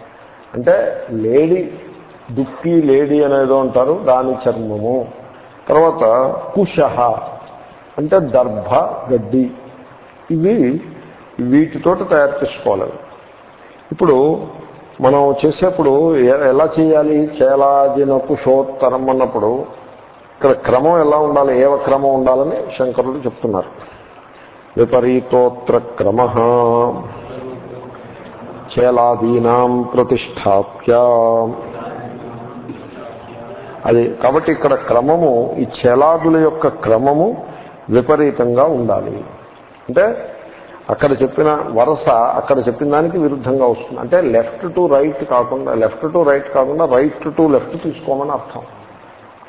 అంటే లేడీ దుప్పి లేడీ అనేదో అంటారు దాని చర్మము. తర్వాత కుశహ అంటే దర్భ గడ్డి. ఇవి వీటితోటి తయారు చేసుకోవాలి. ఇప్పుడు మనం చేసేప్పుడు ఎలా చేయాలి? చేలాజిన కుషోత్తరం అన్నప్పుడు ఇక్కడ క్రమం ఎలా ఉండాలి? ఏవ క్రమం ఉండాలని శంకరులు చెప్తున్నారు. విపరీతోత్ర క్రమ. చేలాదీనాం ప్రతిష్టాప్య. అది కాబట్టి ఇక్కడ క్రమము ఈ చేలాదుల యొక్క క్రమము విపరీతంగా ఉండాలి. అంటే అక్కడ చెప్పిన వరస అక్కడ చెప్పిన దానికి విరుద్ధంగా వస్తుంది. అంటే లెఫ్ట్ టు రైట్ కాకుండా లెఫ్ట్ టు రైట్ కాకుండా రైట్ టు లెఫ్ట్ తీసుకోమని అర్థం.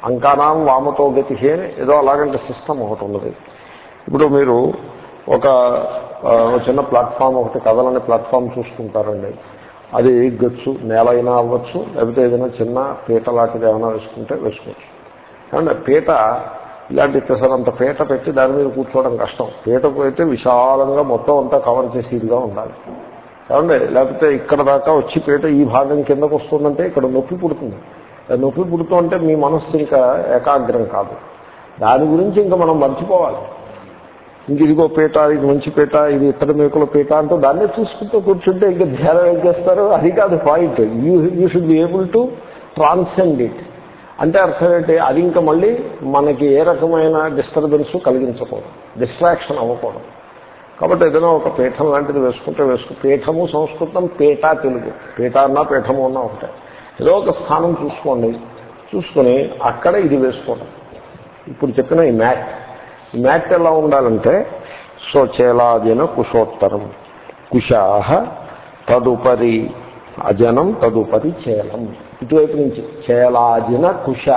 అంకానాం వామతో గతి అని ఏదో అలాగంటే సిస్టమ్ ఒకటి ఉన్నది. ఇప్పుడు మీరు ఒక చిన్న ప్లాట్ఫామ్ ఒకటి కదలని ప్లాట్ఫామ్ చూసుకుంటారండి. అది గచ్చు నేల అయినా అవ్వచ్చు లేకపోతే ఏదైనా చిన్న పీట లాంటిది ఏమైనా వేసుకుంటే వేసుకోవచ్చు. ఏమంటే పీట ఇలాంటి పెసరంత పీట పెట్టి దాని మీద కూర్చోవడం కష్టం. పీటకు అయితే విశాలంగా మొత్తం అంతా కవర్ చేసి ఇదిగా ఉండాలి. ఏమండి? లేకపోతే ఇక్కడ దాకా వచ్చి పీట ఈ భాగం కిందకు వస్తుందంటే ఇక్కడ నొప్పి పుడుతుంది. నొప్పి పుడుతూ ఉంటే మీ మనస్సు ఇంకా ఏకాగ్రం కాదు. దాని గురించి ఇంకా మనం మర్చిపోవాలి. ఇంక ఇదిగో పీట ఇది మంచి పీట ఇది ఇతర మేకుల పీట అంటూ దాన్నే చూసుకుంటూ కూర్చుంటే ఇంకా ధ్యానం ఏం చేస్తారు? అది కాదు point you you should be able to transcend it అంటే అర్థం ఏంటి? అది ఇంకా మళ్ళీ మనకి ఏ రకమైన డిస్టర్బెన్స్ కలిగించకూడదు. డిస్ట్రాక్షన్ అవ్వకూడదు. కాబట్టి ఏదైనా ఒక పీఠం లాంటిది వేసుకుంటే వేసుకు. పీఠము సంస్కృతం పీఠ తెలుగు. పీఠ అన్నా పీఠము అన్నా ఒకటే. ఏదో ఒక స్థానం చూసుకోండి. చూసుకొని అక్కడ ఇది వేసుకోవడం ఇప్పుడు చెప్పిన ఈ మ్యాట్. ఈ మ్యాట్ ఎలా ఉండాలంటే స్వచేలాదిన కుశోత్తరం. కుశాహ తదుపరి అజనం తదుపరి చేలం. ఇటువైపు నుంచి చేలాజిన కుష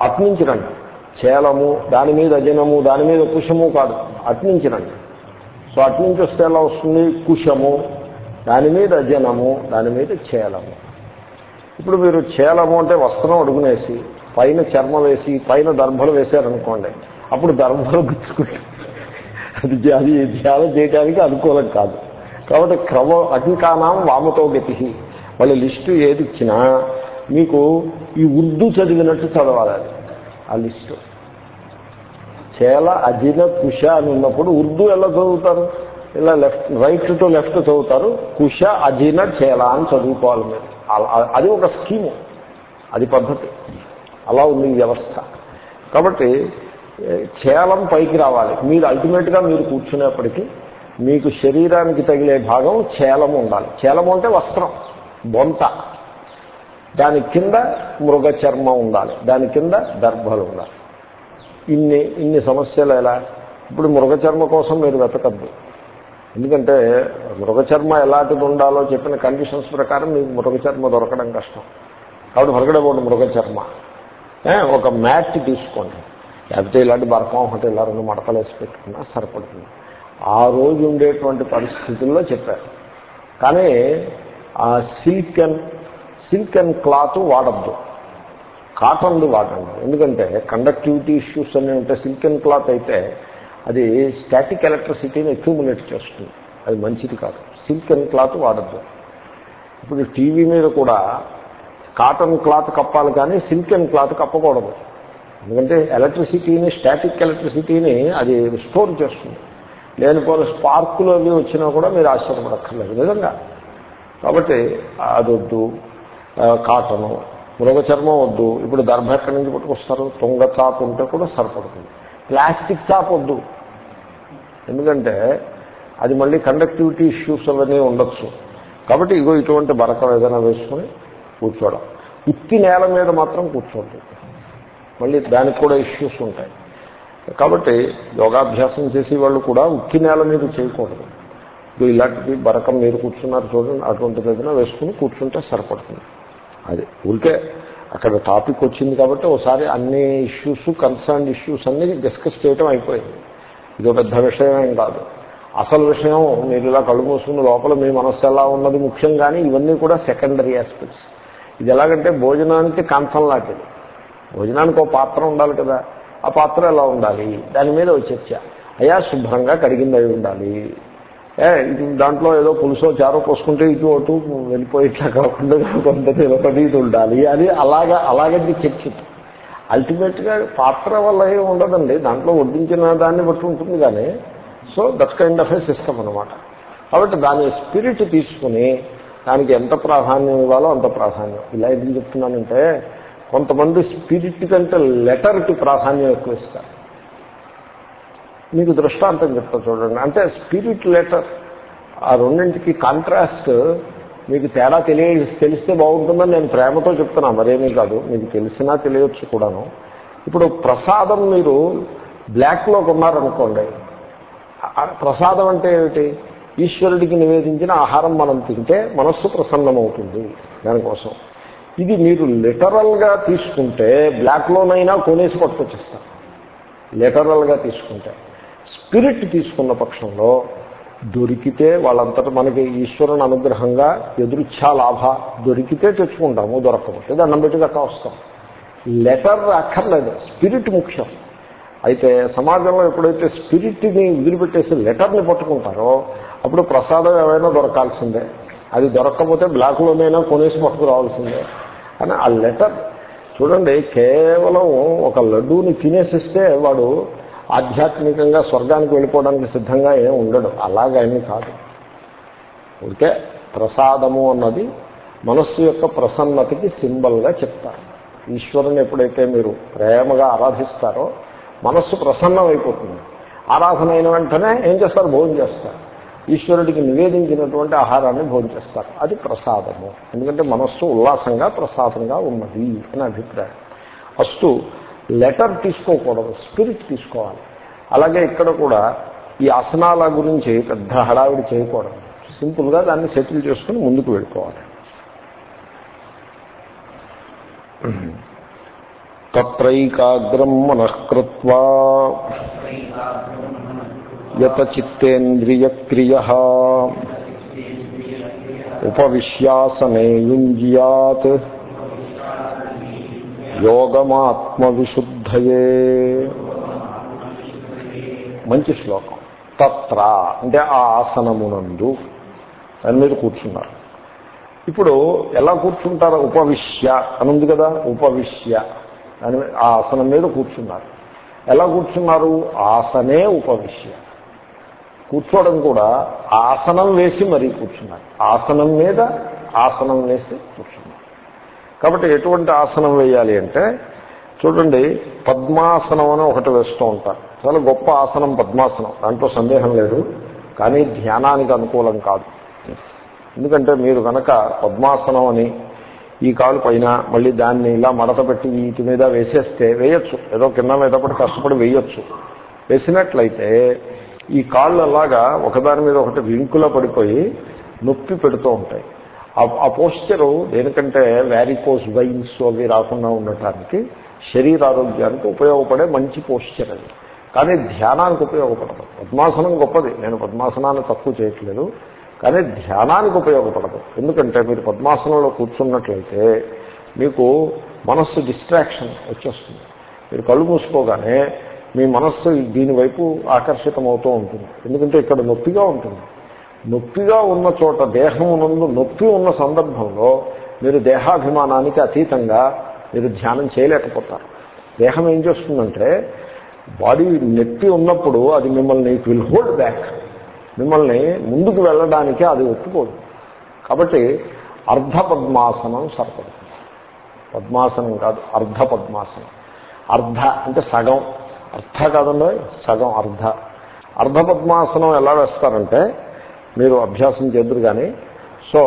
అటు రండి. చేలము దాని మీద అజనము దాని మీద కుశము కాదు. అటు రండి. సో అట్నుంచి వస్తే ఎలా వస్తుంది? కుశము దాని మీద అజనము దాని మీద చేలము. ఇప్పుడు మీరు చేలము అంటే వస్త్రం అడుగునేసి పైన చర్మం వేసి పైన దర్భలు వేశారనుకోండి అప్పుడు దర్భలు గుచ్చుకుంటాయి అది అది ధ్యానం చేయడానికి అనుకూలం కాదు. కాబట్టి క్రమం అటికానాం వామతో గతి వాళ్ళ లిస్టు ఏది ఇచ్చినా మీకు ఈ ఉర్దూ చదివినట్టు చదవాలి అది ఆ లిస్టు. చేల అజిన కుష అని ఉన్నప్పుడు ఉర్దూ ఎలా చదువుతారు? ఇలా లెఫ్ట్ రైట్ టు లెఫ్ట్ చదువుతారు. కుష అజిన చేల అని చదువుకోవాలి మీరు. అలా- అది ఒక స్కీము. అది పద్ధతి. అలా ఉంది ఈ వ్యవస్థ. కాబట్టి చేలం పైకి రావాలి. మీరు అల్టిమేట్గా మీరు కూర్చునేప్పటికీ మీకు శరీరానికి తగిలే భాగం చేలము ఉండాలి. చేలము అంటే వస్త్రం. బొంత. దాని కింద మృగ చర్మం ఉండాలి. దాని కింద దర్భలు ఉండాలి. ఇన్ని ఇన్ని సమస్యలు ఎలా? ఇప్పుడు మృగ చర్మ కోసం మీరు వెతకద్దు. ఎందుకంటే మృగ చర్మ ఎలాంటిది ఉండాలో చెప్పిన కండిషన్స్ ప్రకారం మీకు మృగ చర్మ దొరకడం కష్టం. కాబట్టి మరగడబోండి మృగ చర్మ ఒక మ్యాట్ తీసుకోండి. లేకపోతే ఇలాంటి బరకం ఒకటి ఇలా రెండు మడతలు వేసి పెట్టుకున్నా సరిపడుతుంది. ఆ రోజు ఉండేటువంటి పరిస్థితుల్లో చెప్పారు. కానీ ఆ silk and silk and cloth వాడద్దు. కాటన్ది వాడండి. ఎందుకంటే కండక్టివిటీ ఇష్యూస్ అనేవి ఉంటాయి సిల్క్ అండ్ క్లాత్ అయితే అది స్టాటిక్ ఎలక్ట్రిసిటీని అక్యూములేట్ చేస్తుంది. అది మంచిది కాదు. సిల్క్ అండ్ క్లాత్ వాడద్దు. ఇప్పుడు టీవీ మీద కూడా కాటన్ క్లాత్ కప్పాలి కానీ సిల్క్ అండ్ క్లాత్ కప్పకూడదు. ఎందుకంటే ఎలక్ట్రిసిటీని స్టాటిక్ ఎలక్ట్రిసిటీని అది స్టోర్ చేస్తుంది. లేనిపోయిన స్పార్కులు అవి వచ్చినా కూడా మీరు ఆశ్చర్యపడక్కర్లేదు. నిజంగా కాబట్టి అదొద్దు. కాటను. మృగ చర్మం వద్దు. ఇప్పుడు దర్భ ఎక్కడి నుంచి పట్టుకొస్తారు? తుంగ చాప ఉంటే కూడా సరిపడుతుంది. ప్లాస్టిక్ చాప వద్దు. ఎందుకంటే అది మళ్ళీ కండక్టివిటీ ఇష్యూస్ అవన్నీ ఉండొచ్చు. కాబట్టి ఇగో ఇటువంటి బరకం ఏదైనా వేసుకొని కూర్చోవడం. ఉత్తి నేల మీద మాత్రం కూర్చోండి మళ్ళీ దానికి కూడా ఇష్యూస్ ఉంటాయి. కాబట్టి యోగాభ్యాసం చేసే వాళ్ళు కూడా ఉక్కి నేల మీద చేయకూడదు. ఇప్పుడు ఇలాంటివి బరకం మీరు కూర్చున్నారు చూడండి అటువంటిది ఏదైనా వేసుకుని కూర్చుంటే సరిపడుతుంది. అది ఊరికే అక్కడ టాపిక్ వచ్చింది కాబట్టి ఒకసారి అన్ని ఇష్యూస్ కన్సర్న్ ఇష్యూస్ అన్ని డిస్కస్ చేయటం అయిపోయింది. ఇదో పెద్ద విషయం ఏం కాదు. అసలు విషయం మీరు ఇలా కళ్ళు మూసుకున్న లోపల మీ మనస్సు ఎలా ఉన్నది ముఖ్యం కానీ ఇవన్నీ కూడా సెకండరీ ఆస్పెక్ట్స్ ఇది ఎలాగంటే భోజనానికి కంచం లాంటిది. భోజనానికి ఒక పాత్ర ఉండాలి కదా. ఆ పాత్ర ఎలా ఉండాలి? దాని మీద ఒక చర్చ. అయ్యా శుభ్రంగా కడిగింది అయి ఉండాలి. ఇది దాంట్లో ఏదో పులుసో చారో పోసుకుంటే ఇటు అటు వెళ్ళిపోయిట్లా కాకుండా కొంత నిలబడి ఇది ఉండాలి అది అలాగా అలాగది చర్చ. అల్టిమేట్గా పాత్ర వల్ల ఏమి ఉండదండి. దాంట్లో వడ్డించిన దాన్ని బట్టి ఉంటుంది కానీ so that kind of a system అనమాట కాబట్టి దాని స్పిరిట్ తీసుకుని దానికి ఎంత ప్రాధాన్యం ఇవ్వాలో అంత ప్రాధాన్యం. ఇలా ఎందుకు చెప్తున్నానంటే కొంతమంది స్పిరిట్ కంటే లెటర్కి ప్రాధాన్యం ఎక్కువ ఇస్తారు. మీకు దృష్టాంతం చెప్తా చూడండి. అంటే స్పిరిట్ లెటర్ ఆ రెండింటికి కాంట్రాస్ట్ మీకు తేడా తెలియ తెలిస్తే బాగుంటుందని నేను ప్రేమతో చెప్తున్నా. మరేమీ కాదు. మీకు తెలిసినా తెలియచ్చు కూడాను. ఇప్పుడు ప్రసాదం మీరు బ్లాక్లో కొన్నారనుకోండి ప్రసాదం అంటే ఏమిటి? ఈశ్వరుడికి నివేదించిన ఆహారం మనం తింటే మనస్సు ప్రసన్నమవుతుంది దానికోసం. ఇది మీరు లిటరల్గా తీసుకుంటే బ్లాక్లోనైనా కొనేసి పట్టుకొచ్చేస్తారు. లిటరల్గా తీసుకుంటే. స్పిరిట్ తీసుకున్న పక్షంలో దొరికితే వాళ్ళంతట మనకి ఈశ్వరుని అనుగ్రహంగా ఎదురుచ్ఛా లాభ దొరికితే తెచ్చుకుంటాము దొరకకపోతే దండం పెట్టి దక్క వస్తాం. లెటర్ అక్కర్లేదు స్పిరిట్ ముఖ్యం. అయితే సమాజంలో ఎప్పుడైతే స్పిరిట్ని వదిలిపెట్టేసి లెటర్ని పట్టుకుంటారో అప్పుడు ప్రసాదం ఏమైనా దొరకాల్సిందే. అది దొరకకపోతే బ్లాక్లోనైనా కొనేసి పట్టుకురావాల్సిందే. కానీ ఆ లెటర్ చూడండి కేవలం ఒక లడ్డూని తినేసిస్తే వాడు ఆధ్యాత్మికంగా స్వర్గానికి వెళ్ళిపోవడానికి సిద్ధంగా ఏం ఉండడు. అలాగేమీ కాదు. ఉంటే ప్రసాదము అన్నది మనస్సు యొక్క ప్రసన్నతకి సింబల్గా చెప్తారు. ఈశ్వరుని ఎప్పుడైతే మీరు ప్రేమగా ఆరాధిస్తారో మనస్సు ప్రసన్నమైపోతుంది. ఆరాధన అయిన వెంటనే ఏం చేస్తారు? భోజనం చేస్తారు. ఈశ్వరుడికి నివేదించినటువంటి ఆహారాన్ని భోజనం చేస్తారు. అది ప్రసాదము. ఎందుకంటే మనస్సు ఉల్లాసంగా ప్రసాదంగా ఉన్నది అని అభిప్రాయం. అస్తూ లెటర్ తీసుకోకూడదు స్పిరిట్ తీసుకోవాలి. అలాగే ఇక్కడ కూడా ఈ ఆసనాల గురించి పెద్ద హడావిడి చేయకూడదు. సింపుల్గా దాన్ని సెటిల్ చేసుకుని ముందుకు వెళ్ళిపోవాలి. తత్రైకాగ్రం మనఃకృత్వా యత చిత్తేంద్రియక్రియ ఉపవిశ్యాసనే యుంజియాత్ యోగమాత్మవిశుద్ధయే. మంచి శ్లోకం. తత్ర అంటే ఆ ఆసనమునందు. దాని మీద కూర్చున్నారు. ఇప్పుడు ఎలా కూర్చుంటారు? ఉపవిశ్య అని ఉంది కదా ఉపవిశ్య. అని ఆ ఆసనం మీద కూర్చున్నారు. ఎలా కూర్చున్నారు? ఆసనే ఉపవిశ్య. కూర్చోవడం కూడా ఆసనం వేసి మరీ కూర్చున్నారు. ఆసనం మీద ఆసనం వేసి కూర్చున్నారు. కాబట్టి ఎటువంటి ఆసనం వేయాలి అంటే చూడండి పద్మాసనం అని ఒకటి వేస్తూ ఉంటారు చాలా గొప్ప ఆసనం పద్మాసనం. దాంట్లో సందేహం లేదు. కానీ ధ్యానానికి అనుకూలం కాదు. ఎందుకంటే మీరు కనుక పద్మాసనం అని ఈ కాలు పైన మళ్ళీ దాన్ని ఇలా మడత పెట్టి వీటి మీద వేసేస్తే వేయచ్చు. ఏదో కింద మీద పడి కష్టపడి వేయచ్చు. వేసినట్లయితే ఈ కాళ్ళు అలాగా ఒకదాని మీద ఒకటి వింకులో పడిపోయి నొప్పి పెడుతూ ఉంటాయి. ఆ పోస్చరు దేనికంటే వ్యారికోస్ వైన్స్ అవి రాకుండా ఉండటానికి శరీరారోగ్యానికి ఉపయోగపడే మంచి పోస్చర్ అది. కానీ ధ్యానానికి ఉపయోగపడదు. పద్మాసనం గొప్పది. నేను పద్మాసనాన్ని తక్కువ చేయట్లేదు. కానీ ధ్యానానికి ఉపయోగపడదు. ఎందుకంటే మీరు పద్మాసనంలో కూర్చున్నట్లయితే మీకు మనస్సు డిస్ట్రాక్షన్ వచ్చేస్తుంది. మీరు కళ్ళు మూసుకోగానే మీ మనస్సు దీనివైపు ఆకర్షితమవుతూ ఉంటుంది. ఎందుకంటే ఇక్కడ నొప్పిగా ఉంటుంది. నొప్పిగా ఉన్న చోట దేహం నందు నొప్పి ఉన్న సందర్భంలో మీరు దేహాభిమానానికి అతీతంగా మీరు ధ్యానం చేయలేకపోతారు. దేహం ఏం చేస్తుందంటే బాడీ నొప్పి ఉన్నప్పుడు అది మిమ్మల్ని ఇట్ విల్ హోల్డ్ బ్యాక్ మిమ్మల్ని ముందుకు వెళ్ళడానికి అది ఒప్పుకోదు. కాబట్టి అర్ధ పద్మాసనం సరిపడుతుంది పద్మాసనం కాదు అర్ధ పద్మాసనం అర్ధ అంటే సగం. అర్ధ కాదండి సగం అర్ధ. అర్ధ పద్మాసనం ఎలా వేస్తారంటే మీరు అభ్యాసం చేద్దరు కానీ సో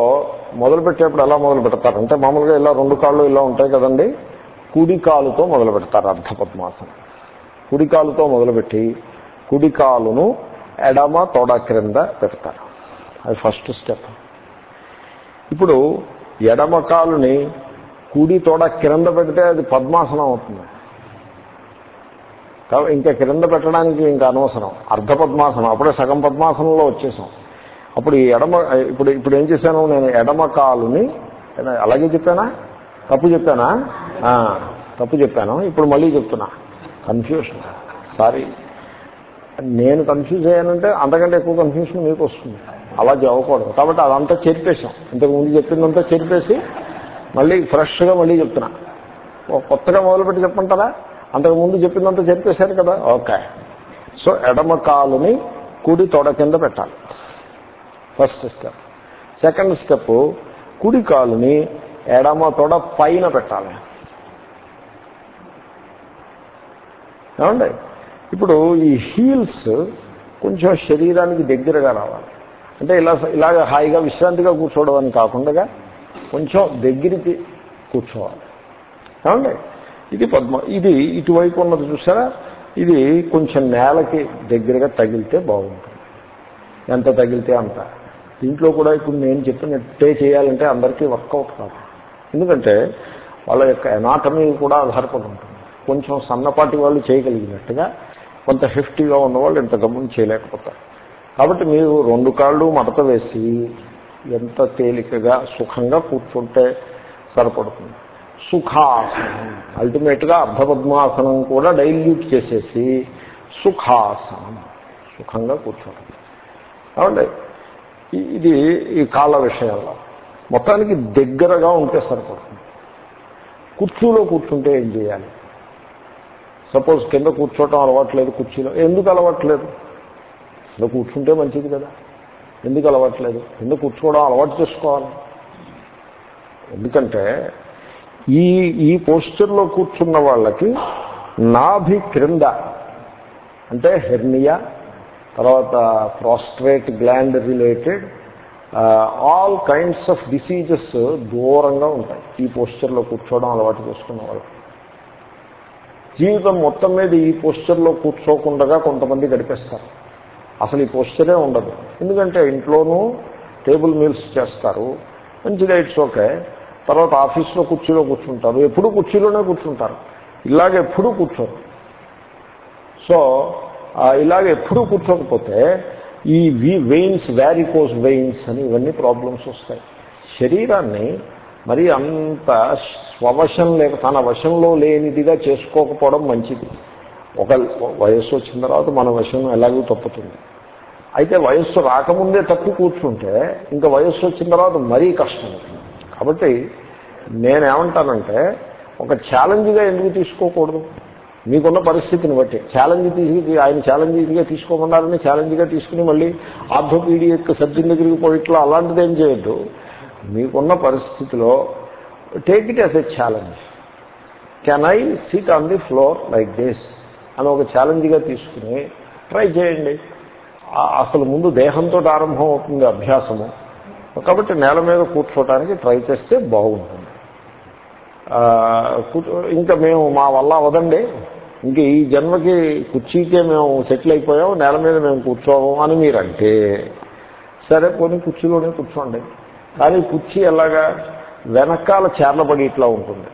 మొదలు పెట్టేప్పుడు ఎలా మొదలు పెడతారు అంటే మామూలుగా ఇలా రెండు కాళ్ళు ఇలా ఉంటాయి కదండి. కుడి కాలుతో మొదలు పెడతారు అర్ధ పద్మాసనం. కుడి కాలుతో మొదలుపెట్టి కుడి కాలును ఎడమ తొడ క్రింద పెడతారు. అది ఫస్ట్ స్టెప్. ఇప్పుడు ఎడమ కాలుని కుడి తొడ క్రింద పెడితే అది పద్మాసనం అవుతుంది. ఇంకా క్రింద పెట్టడానికి ఇంకా అనవసరం. అర్ధ పద్మాసనం. అప్పుడే సగం పద్మాసనంలో వచ్చేసాం. అప్పుడు ఈ ఎడమ ఇప్పుడు ఇప్పుడు ఏం చేశాను నేను ఎడమ కాలుని అలాగే చెప్పానా? తప్పు చెప్పానా? తప్పు చెప్పాను. ఇప్పుడు మళ్ళీ చెప్తున్నా. కన్ఫ్యూషన్ సారీ నేను కన్ఫ్యూజ్ అయ్యానంటే అంతకంటే ఎక్కువ కన్ఫ్యూషన్ మీకు వస్తుంది. అలా చదవకూడదు కాబట్టి అదంతా చెరిపేశాం. ఇంతకుముందు చెప్పిందంతా చెరిపేసి మళ్ళీ ఫ్రెష్గా మళ్ళీ చెప్తున్నా. కొత్తగా మొదలుపెట్టి చెప్పంటారా అంతకు ముందు చెప్పిందంతా చెరిపేశారు కదా. ఓకే. సో ఎడమ కాలుని కుడి తొడ కింద పెట్టాలి. First step. సెకండ్ స్టెప్ కుడి కాలుని ఎడమ తొడ పైన పెట్టాలి. ఏమండి? ఇప్పుడు ఈ హీల్స్ కొంచెం శరీరానికి దగ్గరగా రావాలి. అంటే ఇలా ఇలాగ హాయిగా విశ్రాంతిగా కూర్చోవడం అని కాకుండా కొంచెం దగ్గరికి కూర్చోవాలి. ఏమండి? ఇది పద్మ ఇది ఇటువైపు ఉన్నది చూసారా? ఇది కొంచెం నేలకి దగ్గరగా తగిలితే బాగుంటుంది. ఎంత తగిలితే అంత. దీంట్లో కూడా ఇప్పుడు నేను చెప్పినట్టే చేయాలంటే అందరికీ వర్కౌట్ కాదు. ఎందుకంటే వాళ్ళ యొక్క ఎనాటమీ కూడా ఆధారపడి ఉంటుంది. కొంచెం సన్నపాటి వాళ్ళు చేయగలిగినట్టుగా కొంత హెఫ్టీగా ఉన్నవాళ్ళు ఇంత గమనం చేయలేకపోతారు. కాబట్టి మీరు రెండు కాళ్ళు మడత వేసి ఎంత తేలికగా సుఖంగా కూర్చుంటే సరిపడుతుంది. సుఖాసనం. అల్టిమేట్గా అర్ధపద్మాసనం కూడా డైల్యూట్ చేసేసి సుఖాసనం. సుఖంగా కూర్చోండి కాబట్టి ఇది ఈ కాళ్ళ విషయాల్లో మొత్తానికి దగ్గరగా ఉంటే సరిపడుతుంది కుర్చీలో కూర్చుంటే ఏం చేయాలి? సపోజ్ కింద కూర్చోవటం అలవాట్లేదు కుర్చీలో. ఎందుకు అలవాట్లేదు? కింద కూర్చుంటే మంచిది కదా. ఎందుకు అలవాట్లేదు? కింద కూర్చోవడం అలవాటు చేసుకోవాలి. ఎందుకంటే ఈ ఈ పోస్చర్లో కూర్చున్న వాళ్ళకి నాభి క్రింద అంటే హెర్నియా తర్వాత prostate gland related all kinds of diseases దూరంగా ఉంటాయి. ఈ పోస్చర్లో కూర్చోవడం అలవాటు చేసుకున్న వాళ్ళు. జీవితం మొత్తం మీద ఈ పోస్చర్లో కూర్చోకుండా కొంతమంది గడిపేస్తారు. అసలు ఈ పోస్చరే ఉండదు. ఎందుకంటే ఇంట్లోనూ టేబుల్ మీల్స్ చేస్తారు. మంచిగా ఇట్స్ ఓకే తర్వాత ఆఫీస్లో కుర్చీలో కూర్చుంటారు. ఎప్పుడు కుర్చీలోనే కూర్చుంటారు. ఇలాగ ఎప్పుడూ కూర్చోరు. సో ఇలాగ ఎప్పుడూ కూర్చోకపోతే ఈ వి వెయిన్స్ వ్యారికోస్ వెయిన్స్ అని ఇవన్నీ ప్రాబ్లమ్స్ వస్తాయి. శరీరాన్ని మరి అంత స్వవశం లేక తన వశంలో లేనిదిగా చేసుకోకపోవడం మంచిది. ఒక వయస్సు వచ్చిన తర్వాత మన వశం ఎలాగూ తప్పుతుంది. అయితే వయస్సు రాకముందే తప్పి కూర్చుంటే ఇంకా వయస్సు వచ్చిన తర్వాత మరీ కష్టం. కాబట్టి నేనేమంటానంటే ఒక ఛాలెంజ్గా ఎందుకు తీసుకోకూడదు? మీకున్న పరిస్థితిని బట్టి. ఛాలెంజ్ తీసి ఆయన ఛాలెంజ్గా తీసుకోమన్నారని ఛాలెంజ్గా తీసుకుని మళ్ళీ ఆర్థోపీడియక్ సర్జన్ దగ్గరికి పోయిట్లో అలాంటిది ఏం చేయొద్దు. మీకున్న పరిస్థితిలో take it as a challenge can I sit on the floor like this అని ఒక ఛాలెంజ్గా తీసుకుని ట్రై చేయండి. అసలు ముందు దేహంతో ఆరంభం అవుతుంది అభ్యాసము. కాబట్టి నేల మీద కూర్చోవటానికి ట్రై చేస్తే బాగుంటుంది. ఇంకా మేము మా వల్ల అవదండి. ఇంక ఈ జన్మకి కుర్చీకే మేము సెటిల్ అయిపోయాం నేల మీద మేము కూర్చోము అని మీరంటే సరే కొన్ని కుర్చీలోనే కూర్చోండి. కానీ కుర్చీ ఎలాగా వెనకాల చేర్లబడి ఇట్లా ఉంటుంది.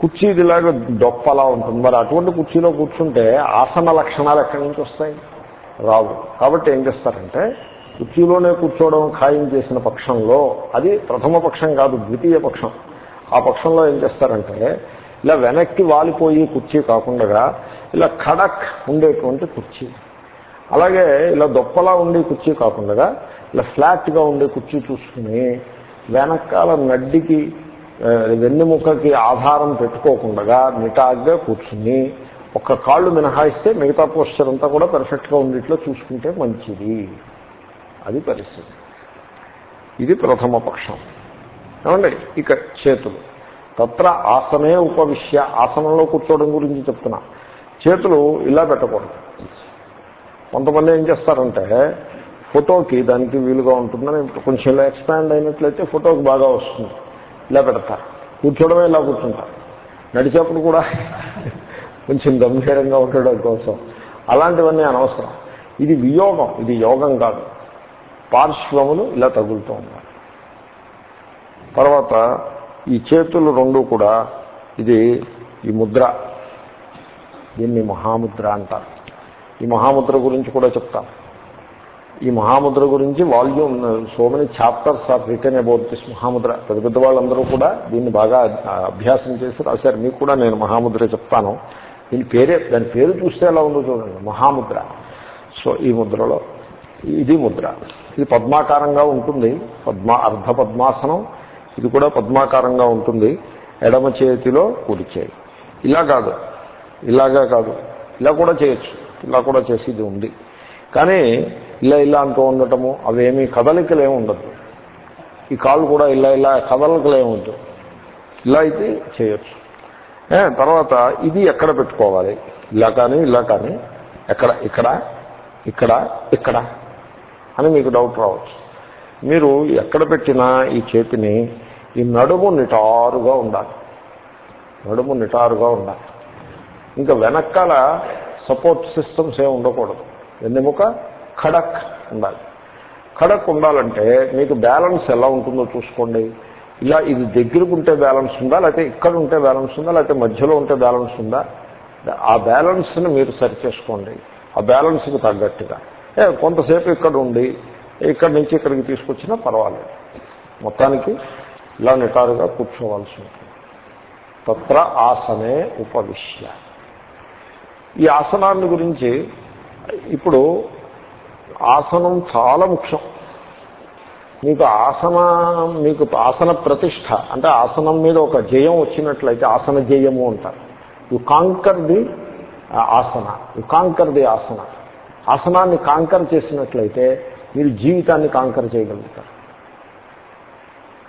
కుర్చీ ఇలాగా డొప్పలా ఉంటుంది. మరి అటువంటి కుర్చీలో కూర్చుంటే ఆసన లక్షణాలు ఎక్కడి నుంచి వస్తాయి? రావు. కాబట్టి ఏం చేస్తారంటే కుర్చీలోనే కూర్చోవడం ఖాయం చేసిన పక్షంలో అది ప్రథమ పక్షం కాదు ద్వితీయ పక్షం. ఆ పక్షంలో ఏం చేస్తారంటే ఇలా వెనక్కి వాలిపోయి కుర్చీ కాకుండా ఇలా ఖడక్ ఉండేటువంటి కుర్చీ. అలాగే ఇలా దొప్పలా ఉండే కుర్చీ కాకుండా ఇలా ఫ్లాట్గా ఉండే కుర్చీ చూసుకుని వెనకాల నడ్డికి వెన్నెముకకి ఆధారం పెట్టుకోకుండా నిటాగ్గా కూర్చుని ఒక్క కాళ్ళు మినహాయిస్తే మిగతా పోస్చర్ అంతా కూడా పెర్ఫెక్ట్గా ఉండేట్లో చూసుకుంటే మంచిది. అది పరిస్థితి. ఇది ప్రథమ పక్షం. ఏమండి? ఇక చేతులు. తత్ర ఆసనే ఉపవిశ్య ఆసనంలో కూర్చోవడం గురించి చెప్తున్నా. చేతులు ఇలా పెట్టకూడదు. కొంతమంది ఏం చేస్తారంటే ఫోటోకి దానికి వీలుగా ఉంటుందని కొంచెం ఇలా ఎక్స్పాండ్ అయినట్లయితే ఫోటోకి బాగా వస్తుంది. ఇలా పెడతారు. కూర్చోవడమే ఇలా కూర్చుంటారు. నడిచేప్పుడు కూడా కొంచెం గంభీరంగా ఉండడం కోసం. అలాంటివన్నీ అనవసరం. ఇది వియోగం ఇది యోగం కాదు. పార్శ్వములు ఇలా తగులుతూ ఉన్నారు తర్వాత ఈ చేతులు రెండు కూడా ఇది ఈ ముద్ర. దీన్ని మహాముద్ర అంటారు. ఈ మహాముద్ర గురించి కూడా చెప్తాను ఈ మహాముద్ర గురించి volume so many chapters of written about this మహాముద్ర. పెద్ద పెద్ద వాళ్ళందరూ కూడా దీన్ని బాగా అభ్యాసం చేసి రాశారు. మీకు కూడా నేను మహాముద్ర చెప్తాను. దీని పేరే దాని పేరు చూస్తే ఎలా ఉందో చూడండి. మహాముద్ర. సో ఈ ముద్రలో ఇది ముద్ర. ఇది పద్మాకారంగా ఉంటుంది. పద్మ అర్ధ పద్మాసనం ఇది కూడా పద్మాకారంగా ఉంటుంది. ఎడమ చేతిలో కుడి చేయి ఇలా కాదు. ఇలాగా కాదు. ఇలా కూడా చేయొచ్చు. ఇలా కూడా చేసేది ఉంది. కానీ ఇలా ఇలా అంటూ ఉండటము అవేమీ కదలికలేమి ఉండదు. ఈ కాలు కూడా ఇలా ఇలా కదలికలేమి ఉండదు ఇలా అయితే చేయొచ్చు. తర్వాత ఇది ఎక్కడ పెట్టుకోవాలి? ఇలా కానీ ఇలా కానీ ఎక్కడ ఇక్కడ ఇక్కడ ఇక్కడ అని మీకు డౌట్ రావచ్చు. మీరు ఎక్కడ పెట్టినా ఈ చేతిని ఈ నడుము నిటారుగా ఉండాలి. నడుము నిటారుగా ఉండాలి. ఇంకా వెనకాల సపోర్ట్ సిస్టమ్స్ ఏమి ఉండకూడదు. వెన్నెముక ఖడక్ ఉండాలి. ఖడక్ ఉండాలంటే మీకు బ్యాలెన్స్ ఎలా ఉంటుందో చూసుకోండి. ఇలా ఇది దగ్గరకు ఉంటే బ్యాలెన్స్ ఉందా లేకపోతే ఇక్కడ ఉంటే బ్యాలెన్స్ ఉందా లేకపోతే మధ్యలో ఉంటే బ్యాలెన్స్ ఉందా? ఆ బ్యాలెన్స్ని మీరు సరి చేసుకోండి. ఆ బ్యాలెన్స్కి తగ్గట్టుగా. కొంతసేపు ఇక్కడ ఉండి ఇక్కడి నుంచి ఇక్కడికి తీసుకొచ్చినా పర్వాలేదు. మొత్తానికి ఇలా నిటారుగా కూర్చోవాల్సి ఉంటుంది. తత్ర ఆసనే ఉపవిశ్య. ఈ ఆసనాన్ని గురించి ఇప్పుడు ఆసనం చాలా ముఖ్యం. మీకు ఆసన మీకు ఆసన ప్రతిష్ట అంటే ఆసనం మీద ఒక జయం వచ్చినట్లయితే ఆసన జయము అంటారు. You conquer the asana you conquer the asana. ఆసనాన్ని canker చేసినట్లయితే మీరు జీవితాన్ని కాంకర్ చేయగలుగుతారు.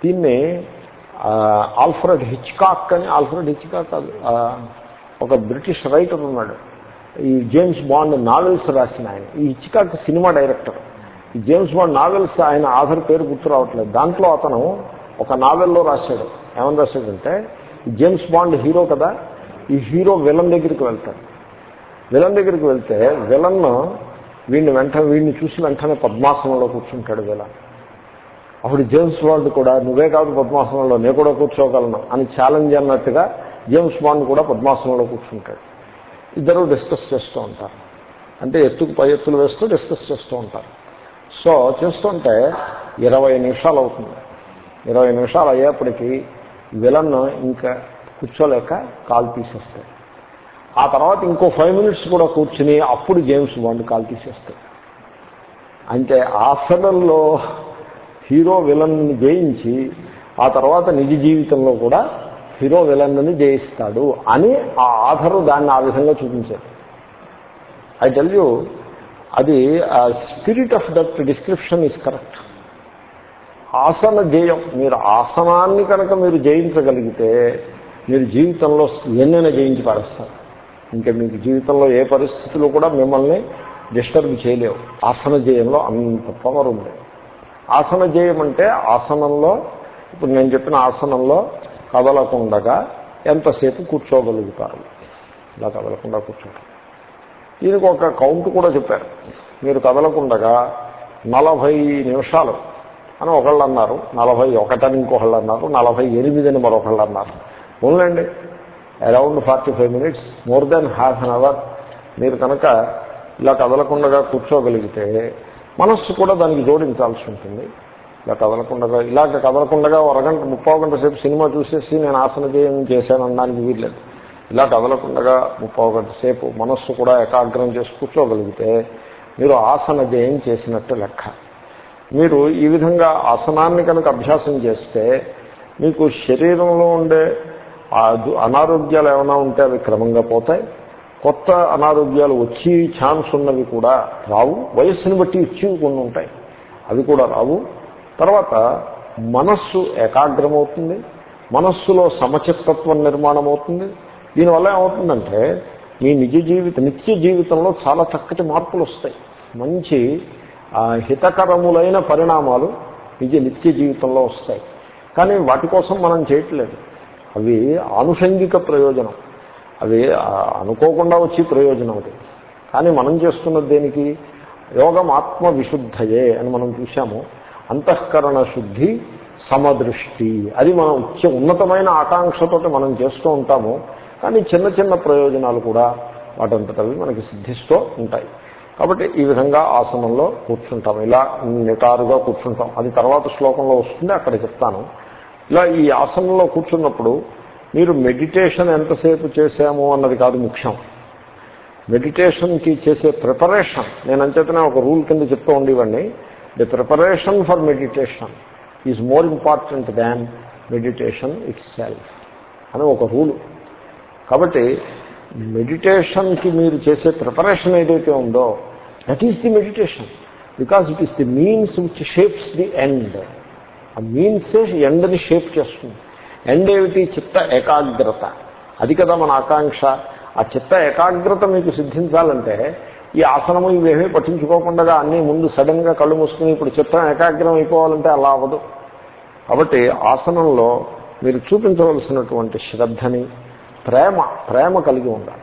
దీన్ని ఆల్ఫ్రెడ్ హిచ్కాక్ అని ఆల్ఫ్రెడ్ హిచ్కాక్ కాదు ఒక బ్రిటిష్ రైటర్ ఉన్నాడు. ఈ జేమ్స్ బాండ్ నావెల్స్ రాసిన ఆయన. ఈ హిచ్కాక్ సినిమా డైరెక్టర్. ఈ జేమ్స్ బాండ్ నావెల్స్ ఆయన ఆధార్ పేరు గుర్తు రావట్లేదు. దాంట్లో అతను ఒక నావెల్లో రాశాడు. ఏమని రాశాడంటే జేమ్స్ బాండ్ హీరో కదా ఈ హీరో విలన్ దగ్గరికి వెళ్తాడు. విలన్ దగ్గరికి వెళ్తే విలన్ వీడిని వెంట వీడిని చూసి వెంటనే పద్మాసనంలో కూర్చుంటాడు వీళ్ళ అప్పుడు జేమ్స్ బాండ్ కూడా నువ్వే కాదు పద్మాసనంలో నేను కూడా కూర్చోగలను అని ఛాలెంజ్ అన్నట్టుగా జేమ్స్ బాండ్ కూడా పద్మాసనంలో కూర్చుంటాడు. ఇద్దరు డిస్కస్ చేస్తూ ఉంటారు. అంటే ఎత్తుకు పై ఎత్తులు వేస్తూ డిస్కస్ చేస్తూ ఉంటారు. సో చేస్తుంటే ఇరవై నిమిషాలు అవుతుంది ఇరవై నిమిషాలు అయ్యేప్పటికీ విలన్ ఇంకా కూర్చోలేక కాల్ తీసేస్తాడు. ఆ తర్వాత ఇంకో ఫైవ్ మినిట్స్ కూడా కూర్చుని అప్పుడు జేమ్స్ బాండ్ కాల్ తీసేస్తాడు. అంటే ఆసనంలో హీరో విలన్ని జయించి ఆ తర్వాత నిజ జీవితంలో కూడా హీరో విలన్ని జయిస్తాడు అని ఆ ఆధారు దాన్ని ఆ విధంగా చూపించారు ఐ టెల్ యూ అది spirit of that description is correct ఆసన జయం మీరు ఆసనాన్ని కనుక మీరు జయించగలిగితే మీరు జీవితంలో ఎన్నైనా జయించి పారేస్తారు. ఇంకా మీకు జీవితంలో ఏ పరిస్థితులు కూడా మిమ్మల్ని డిస్టర్బ్ చేయలేవు. ఆసన జయంలో అంత పవర్ ఉంది. ఆసన జయం అంటే ఆసనంలో ఇప్పుడు నేను చెప్పిన ఆసనంలో కదలకుండగా ఎంతసేపు కూర్చోగలుగుతారు? ఇలా కదలకుండా కూర్చోటం దీనికి ఒక కౌంట్ కూడా చెప్పారు. మీరు కదలకుండగా నలభై నిమిషాలు అని ఒకళ్ళు అన్నారు. నలభై ఒకటని ఇంకొకళ్ళు అన్నారు. నలభై ఎనిమిది అని మరొకళ్ళు అన్నారు. ఓన్లండి around forty five minutes more than half an hour మీరు కనుక ఇలా కదలకుండా కూర్చోగలిగితే మనస్సు కూడా దానికి జోడించాల్సి ఉంటుంది. ఇలా కదలకుండా ఇలాగ కదలకుండా అరగంట ముప్పై గంట సేపు సినిమా చూసేసి నేను ఆసన చేయం చేశాను అనడానికి వీల్లేదు. ఇలా కదలకుండా ముప్పై గంట సేపు మనస్సు కూడా ఏకాగ్రం చేసి కూర్చోగలిగితే మీరు ఆసన జయం చేసినట్టు లెక్క. మీరు ఈ విధంగా ఆసనాన్ని కనుక అభ్యాసం చేస్తే మీకు శరీరంలో ఉండే అనారోగ్యాలు ఏమైనా ఉంటే అవి క్రమంగా పోతాయి. కొత్త అనారోగ్యాలు వచ్చి ఛాన్స్ ఉన్నవి కూడా రావు. వయస్సును బట్టి ఇచ్చి కొన్ని ఉంటాయి. అవి కూడా రావు. తర్వాత మనస్సు ఏకాగ్రమవుతుంది. మనస్సులో సమచిత్తత్వం నిర్మాణం అవుతుంది దీనివల్ల ఏమవుతుందంటే మీ నిజ జీవిత నిత్య జీవితంలో చాలా చక్కటి మార్పులు వస్తాయి. మంచి హితకరములైన పరిణామాలు నిజ నిత్య జీవితంలో వస్తాయి. కానీ వాటి కోసం మనం చేయట్లేదు. అవి ఆనుషంగిక ప్రయోజనం. అవి అనుకోకుండా వచ్చి ప్రయోజనం అది. కానీ మనం చేస్తున్నది దేనికి? యోగం ఆత్మ విశుద్ధయే అని మనం చూసాము అంతఃకరణ శుద్ధి సమదృష్టి. అది మనం ఉచ్చ ఉన్నతమైన ఆకాంక్షతో మనం చేస్తూ ఉంటాము. కానీ చిన్న చిన్న ప్రయోజనాలు కూడా వాటంతటవి మనకి సిద్ధిస్తూ ఉంటాయి. కాబట్టి ఈ విధంగా ఆసనంలో కూర్చుంటాం ఇలా నిటారుగా కూర్చుంటాం. అది తర్వాత శ్లోకంలో వస్తుంది. అక్కడ చెప్తాను. ఇలా ఈ ఆసనంలో కూర్చున్నప్పుడు మీరు మెడిటేషన్ ఎంతసేపు చేశాము అన్నది కాదు ముఖ్యం. మెడిటేషన్కి చేసే ప్రిపరేషన్ నేను అంచేతనే ఒక రూల్ కింద చెప్తూ ఉండేవాడిని the preparation for meditation is more important than meditation itself అని ఒక రూలు. కాబట్టి మెడిటేషన్కి మీరు చేసే ప్రిపరేషన్ ఏదైతే ఉందో that is the meditation because it is the means which shapes the end. ఆ మీన్స్ ఎండ్ని షేప్ చేస్తుంది. ఎండ్ ఏమిటి? చిత్త ఏకాగ్రత. అది కదా మన ఆకాంక్ష. ఆ చిత్త ఏకాగ్రత మీకు సిద్ధించాలంటే ఈ ఆసనము ఇవేమీ పట్టించుకోకుండా అన్నీ ముందు సడన్గా కళ్ళు మూసుకుని ఇప్పుడు చిత్తం ఏకాగ్రం అయిపోవాలంటే అలా అవ్వదు. కాబట్టి ఆసనంలో మీరు చూపించవలసినటువంటి శ్రద్ధని ప్రేమ ప్రేమ కలిగి ఉండాలి.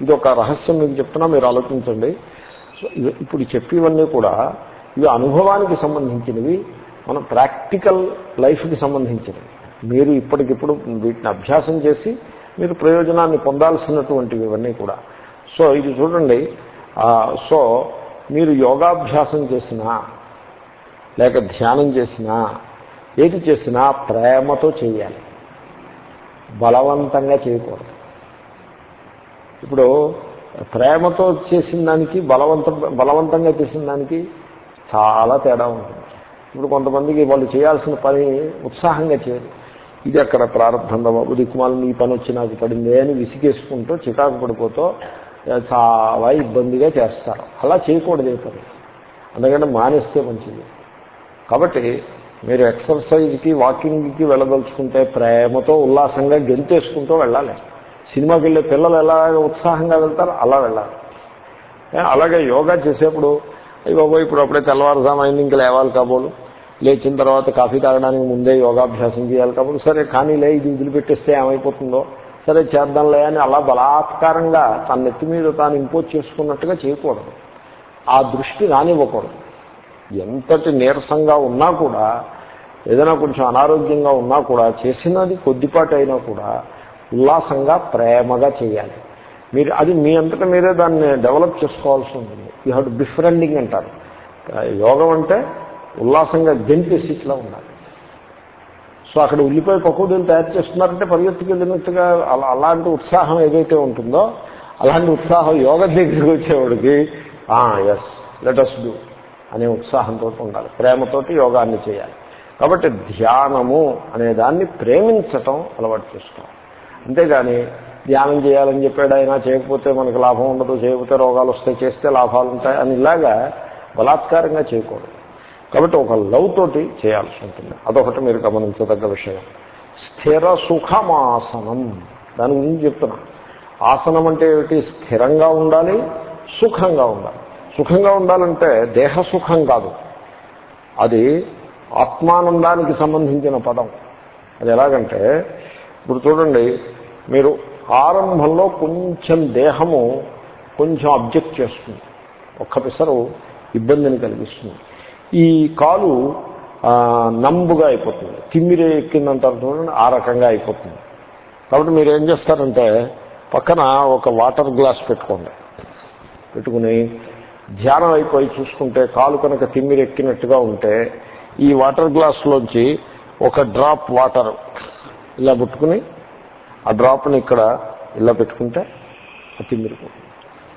ఇది ఒక రహస్యం మీకు చెప్తున్నా మీరు ఆలోచించండి. ఇప్పుడు చెప్పేవన్నీ కూడా ఇవి అనుభవానికి సంబంధించినవి. మన ప్రాక్టికల్ లైఫ్కి సంబంధించినవి. మీరు ఇప్పటికిప్పుడు వీటిని అభ్యాసం చేసి మీరు ప్రయోజనాన్ని పొందాల్సినటువంటివి ఇవన్నీ కూడా. సో ఇది చూడండి. సో మీరు యోగాభ్యాసం చేసినా లేక ధ్యానం చేసినా ఏది చేసినా ప్రేమతో చేయాలి. బలవంతంగా చేయకూడదు. ఇప్పుడు ప్రేమతో చేసిన దానికి బలవంత బలవంతంగా చేసిన దానికి చాలా తేడా ఉంటుంది. ఇప్పుడు కొంతమందికి వాళ్ళు చేయాల్సిన పని ఉత్సాహంగా చేయరు ఇది అక్కడ ప్రారంభంగా బాబు దిక్కుమాలు నీ పని వచ్చి నాకు పడిందే అని విసిగేసుకుంటూ చికాకు పడిపోతూ చాలా ఇబ్బందిగా చేస్తారు. అలా చేయకూడదు ఏ పని. అందుకంటే మానేస్తే మంచిది. కాబట్టి మీరు ఎక్సర్సైజ్కి వాకింగ్కి వెళ్ళదలుచుకుంటే ప్రేమతో ఉల్లాసంగా గెంతేసుకుంటూ వెళ్ళాలి. సినిమాకి వెళ్ళే పిల్లలు ఎలా ఉత్సాహంగా వెళ్తారో అలా వెళ్ళాలి. అలాగే యోగా చేసేప్పుడు అయ్యి బాబు ఇప్పుడు అప్పుడే తెల్లవారుజామైంది ఇంకా లేవాలి కాబోలు. లేచిన తర్వాత కాఫీ తాగడానికి ముందే యోగాభ్యాసం చేయాలి కాబట్టి సరే కానీ లే ఇది వదిలిపెట్టేస్తే ఏమైపోతుందో. సరే చేద్దాంలే అని అలా బలాత్కారంగా తన నెత్తి మీద తాను ఇంపోజ్ చేసుకున్నట్టుగా చేయకూడదు. ఆ దృష్టి రానివ్వకూడదు. ఎంతటి నీరసంగా ఉన్నా కూడా ఏదైనా కొంచెం అనారోగ్యంగా ఉన్నా కూడా చేసినది కొద్దిపాటి అయినా కూడా ఉల్లాసంగా ప్రేమగా చేయాలి. మీరు అది మీ అంతటా మీరే దాన్ని డెవలప్ చేసుకోవాల్సి ఉంటుంది. యూ హ్యావ్ టు బిఫ్రెండింగ్ అంటారు. యోగం అంటే ఉల్లాసంగా గెంటే స్థితిలో ఉండాలి. సో అక్కడ ఉల్లిపాయ పకోడీలు తయారు చేస్తున్నారంటే పరిగెత్తుకు వెళ్ళినట్టుగా అలా అలాంటి ఉత్సాహం ఏదైతే ఉంటుందో అలాంటి ఉత్సాహం యోగ దగ్గరికి వచ్చేవాడికి ఎస్ లెటస్ డూ అనే ఉత్సాహంతో ఉండాలి. ప్రేమతోటి యోగాన్ని చేయాలి. కాబట్టి ధ్యానము అనే దాన్ని ప్రేమించటం అలవాటు చేసుకోవాలి. అంతేగాని ధ్యానం చేయాలని చెప్పాడు అయినా చేయకపోతే మనకు లాభం ఉండదు చేయకపోతే రోగాలు వస్తాయి చేస్తే లాభాలు ఉంటాయి అని ఇలాగా బలాత్కారంగా చేయకూడదు. కాబట్టి ఒక లవ్ తోటి చేయాల్సి ఉంటుంది. అదొకటి మీరు గమనించదగ్గ విషయం. స్థిర సుఖమాసనం. దాని గురించి చెప్తున్నా. ఆసనం అంటే ఏమిటి? స్థిరంగా ఉండాలి సుఖంగా ఉండాలి. సుఖంగా ఉండాలంటే దేహ సుఖం కాదు. అది ఆత్మానందానికి సంబంధించిన పదం. అది ఎలాగంటే ఇప్పుడు చూడండి మీరు ఆరంభంలో కొంచెం దేహము కొంచెం అబ్జెక్ట్ చేస్తుంది. ఒక్క పిసరు ఇబ్బందిని కలిగిస్తుంది. ఈ కాలు నంబుగా అయిపోతుంది. తిమ్మిరి ఎక్కిందంటారు చూడండి ఆ రకంగా అయిపోతుంది. కాబట్టి మీరు ఏం చేస్తారంటే పక్కన ఒక వాటర్ గ్లాస్ పెట్టుకోండి. పెట్టుకుని ధ్యానం అయిపోయి చూసుకుంటే కాలు కనుక తిమ్మిరి ఎక్కినట్టుగా ఉంటే ఈ వాటర్ గ్లాస్లోంచి ఒక డ్రాప్ వాటర్ ఇలా పుట్టుకుని ఆ డ్రాప్ని ఇక్కడ ఇలా పెట్టుకుంటే ఆ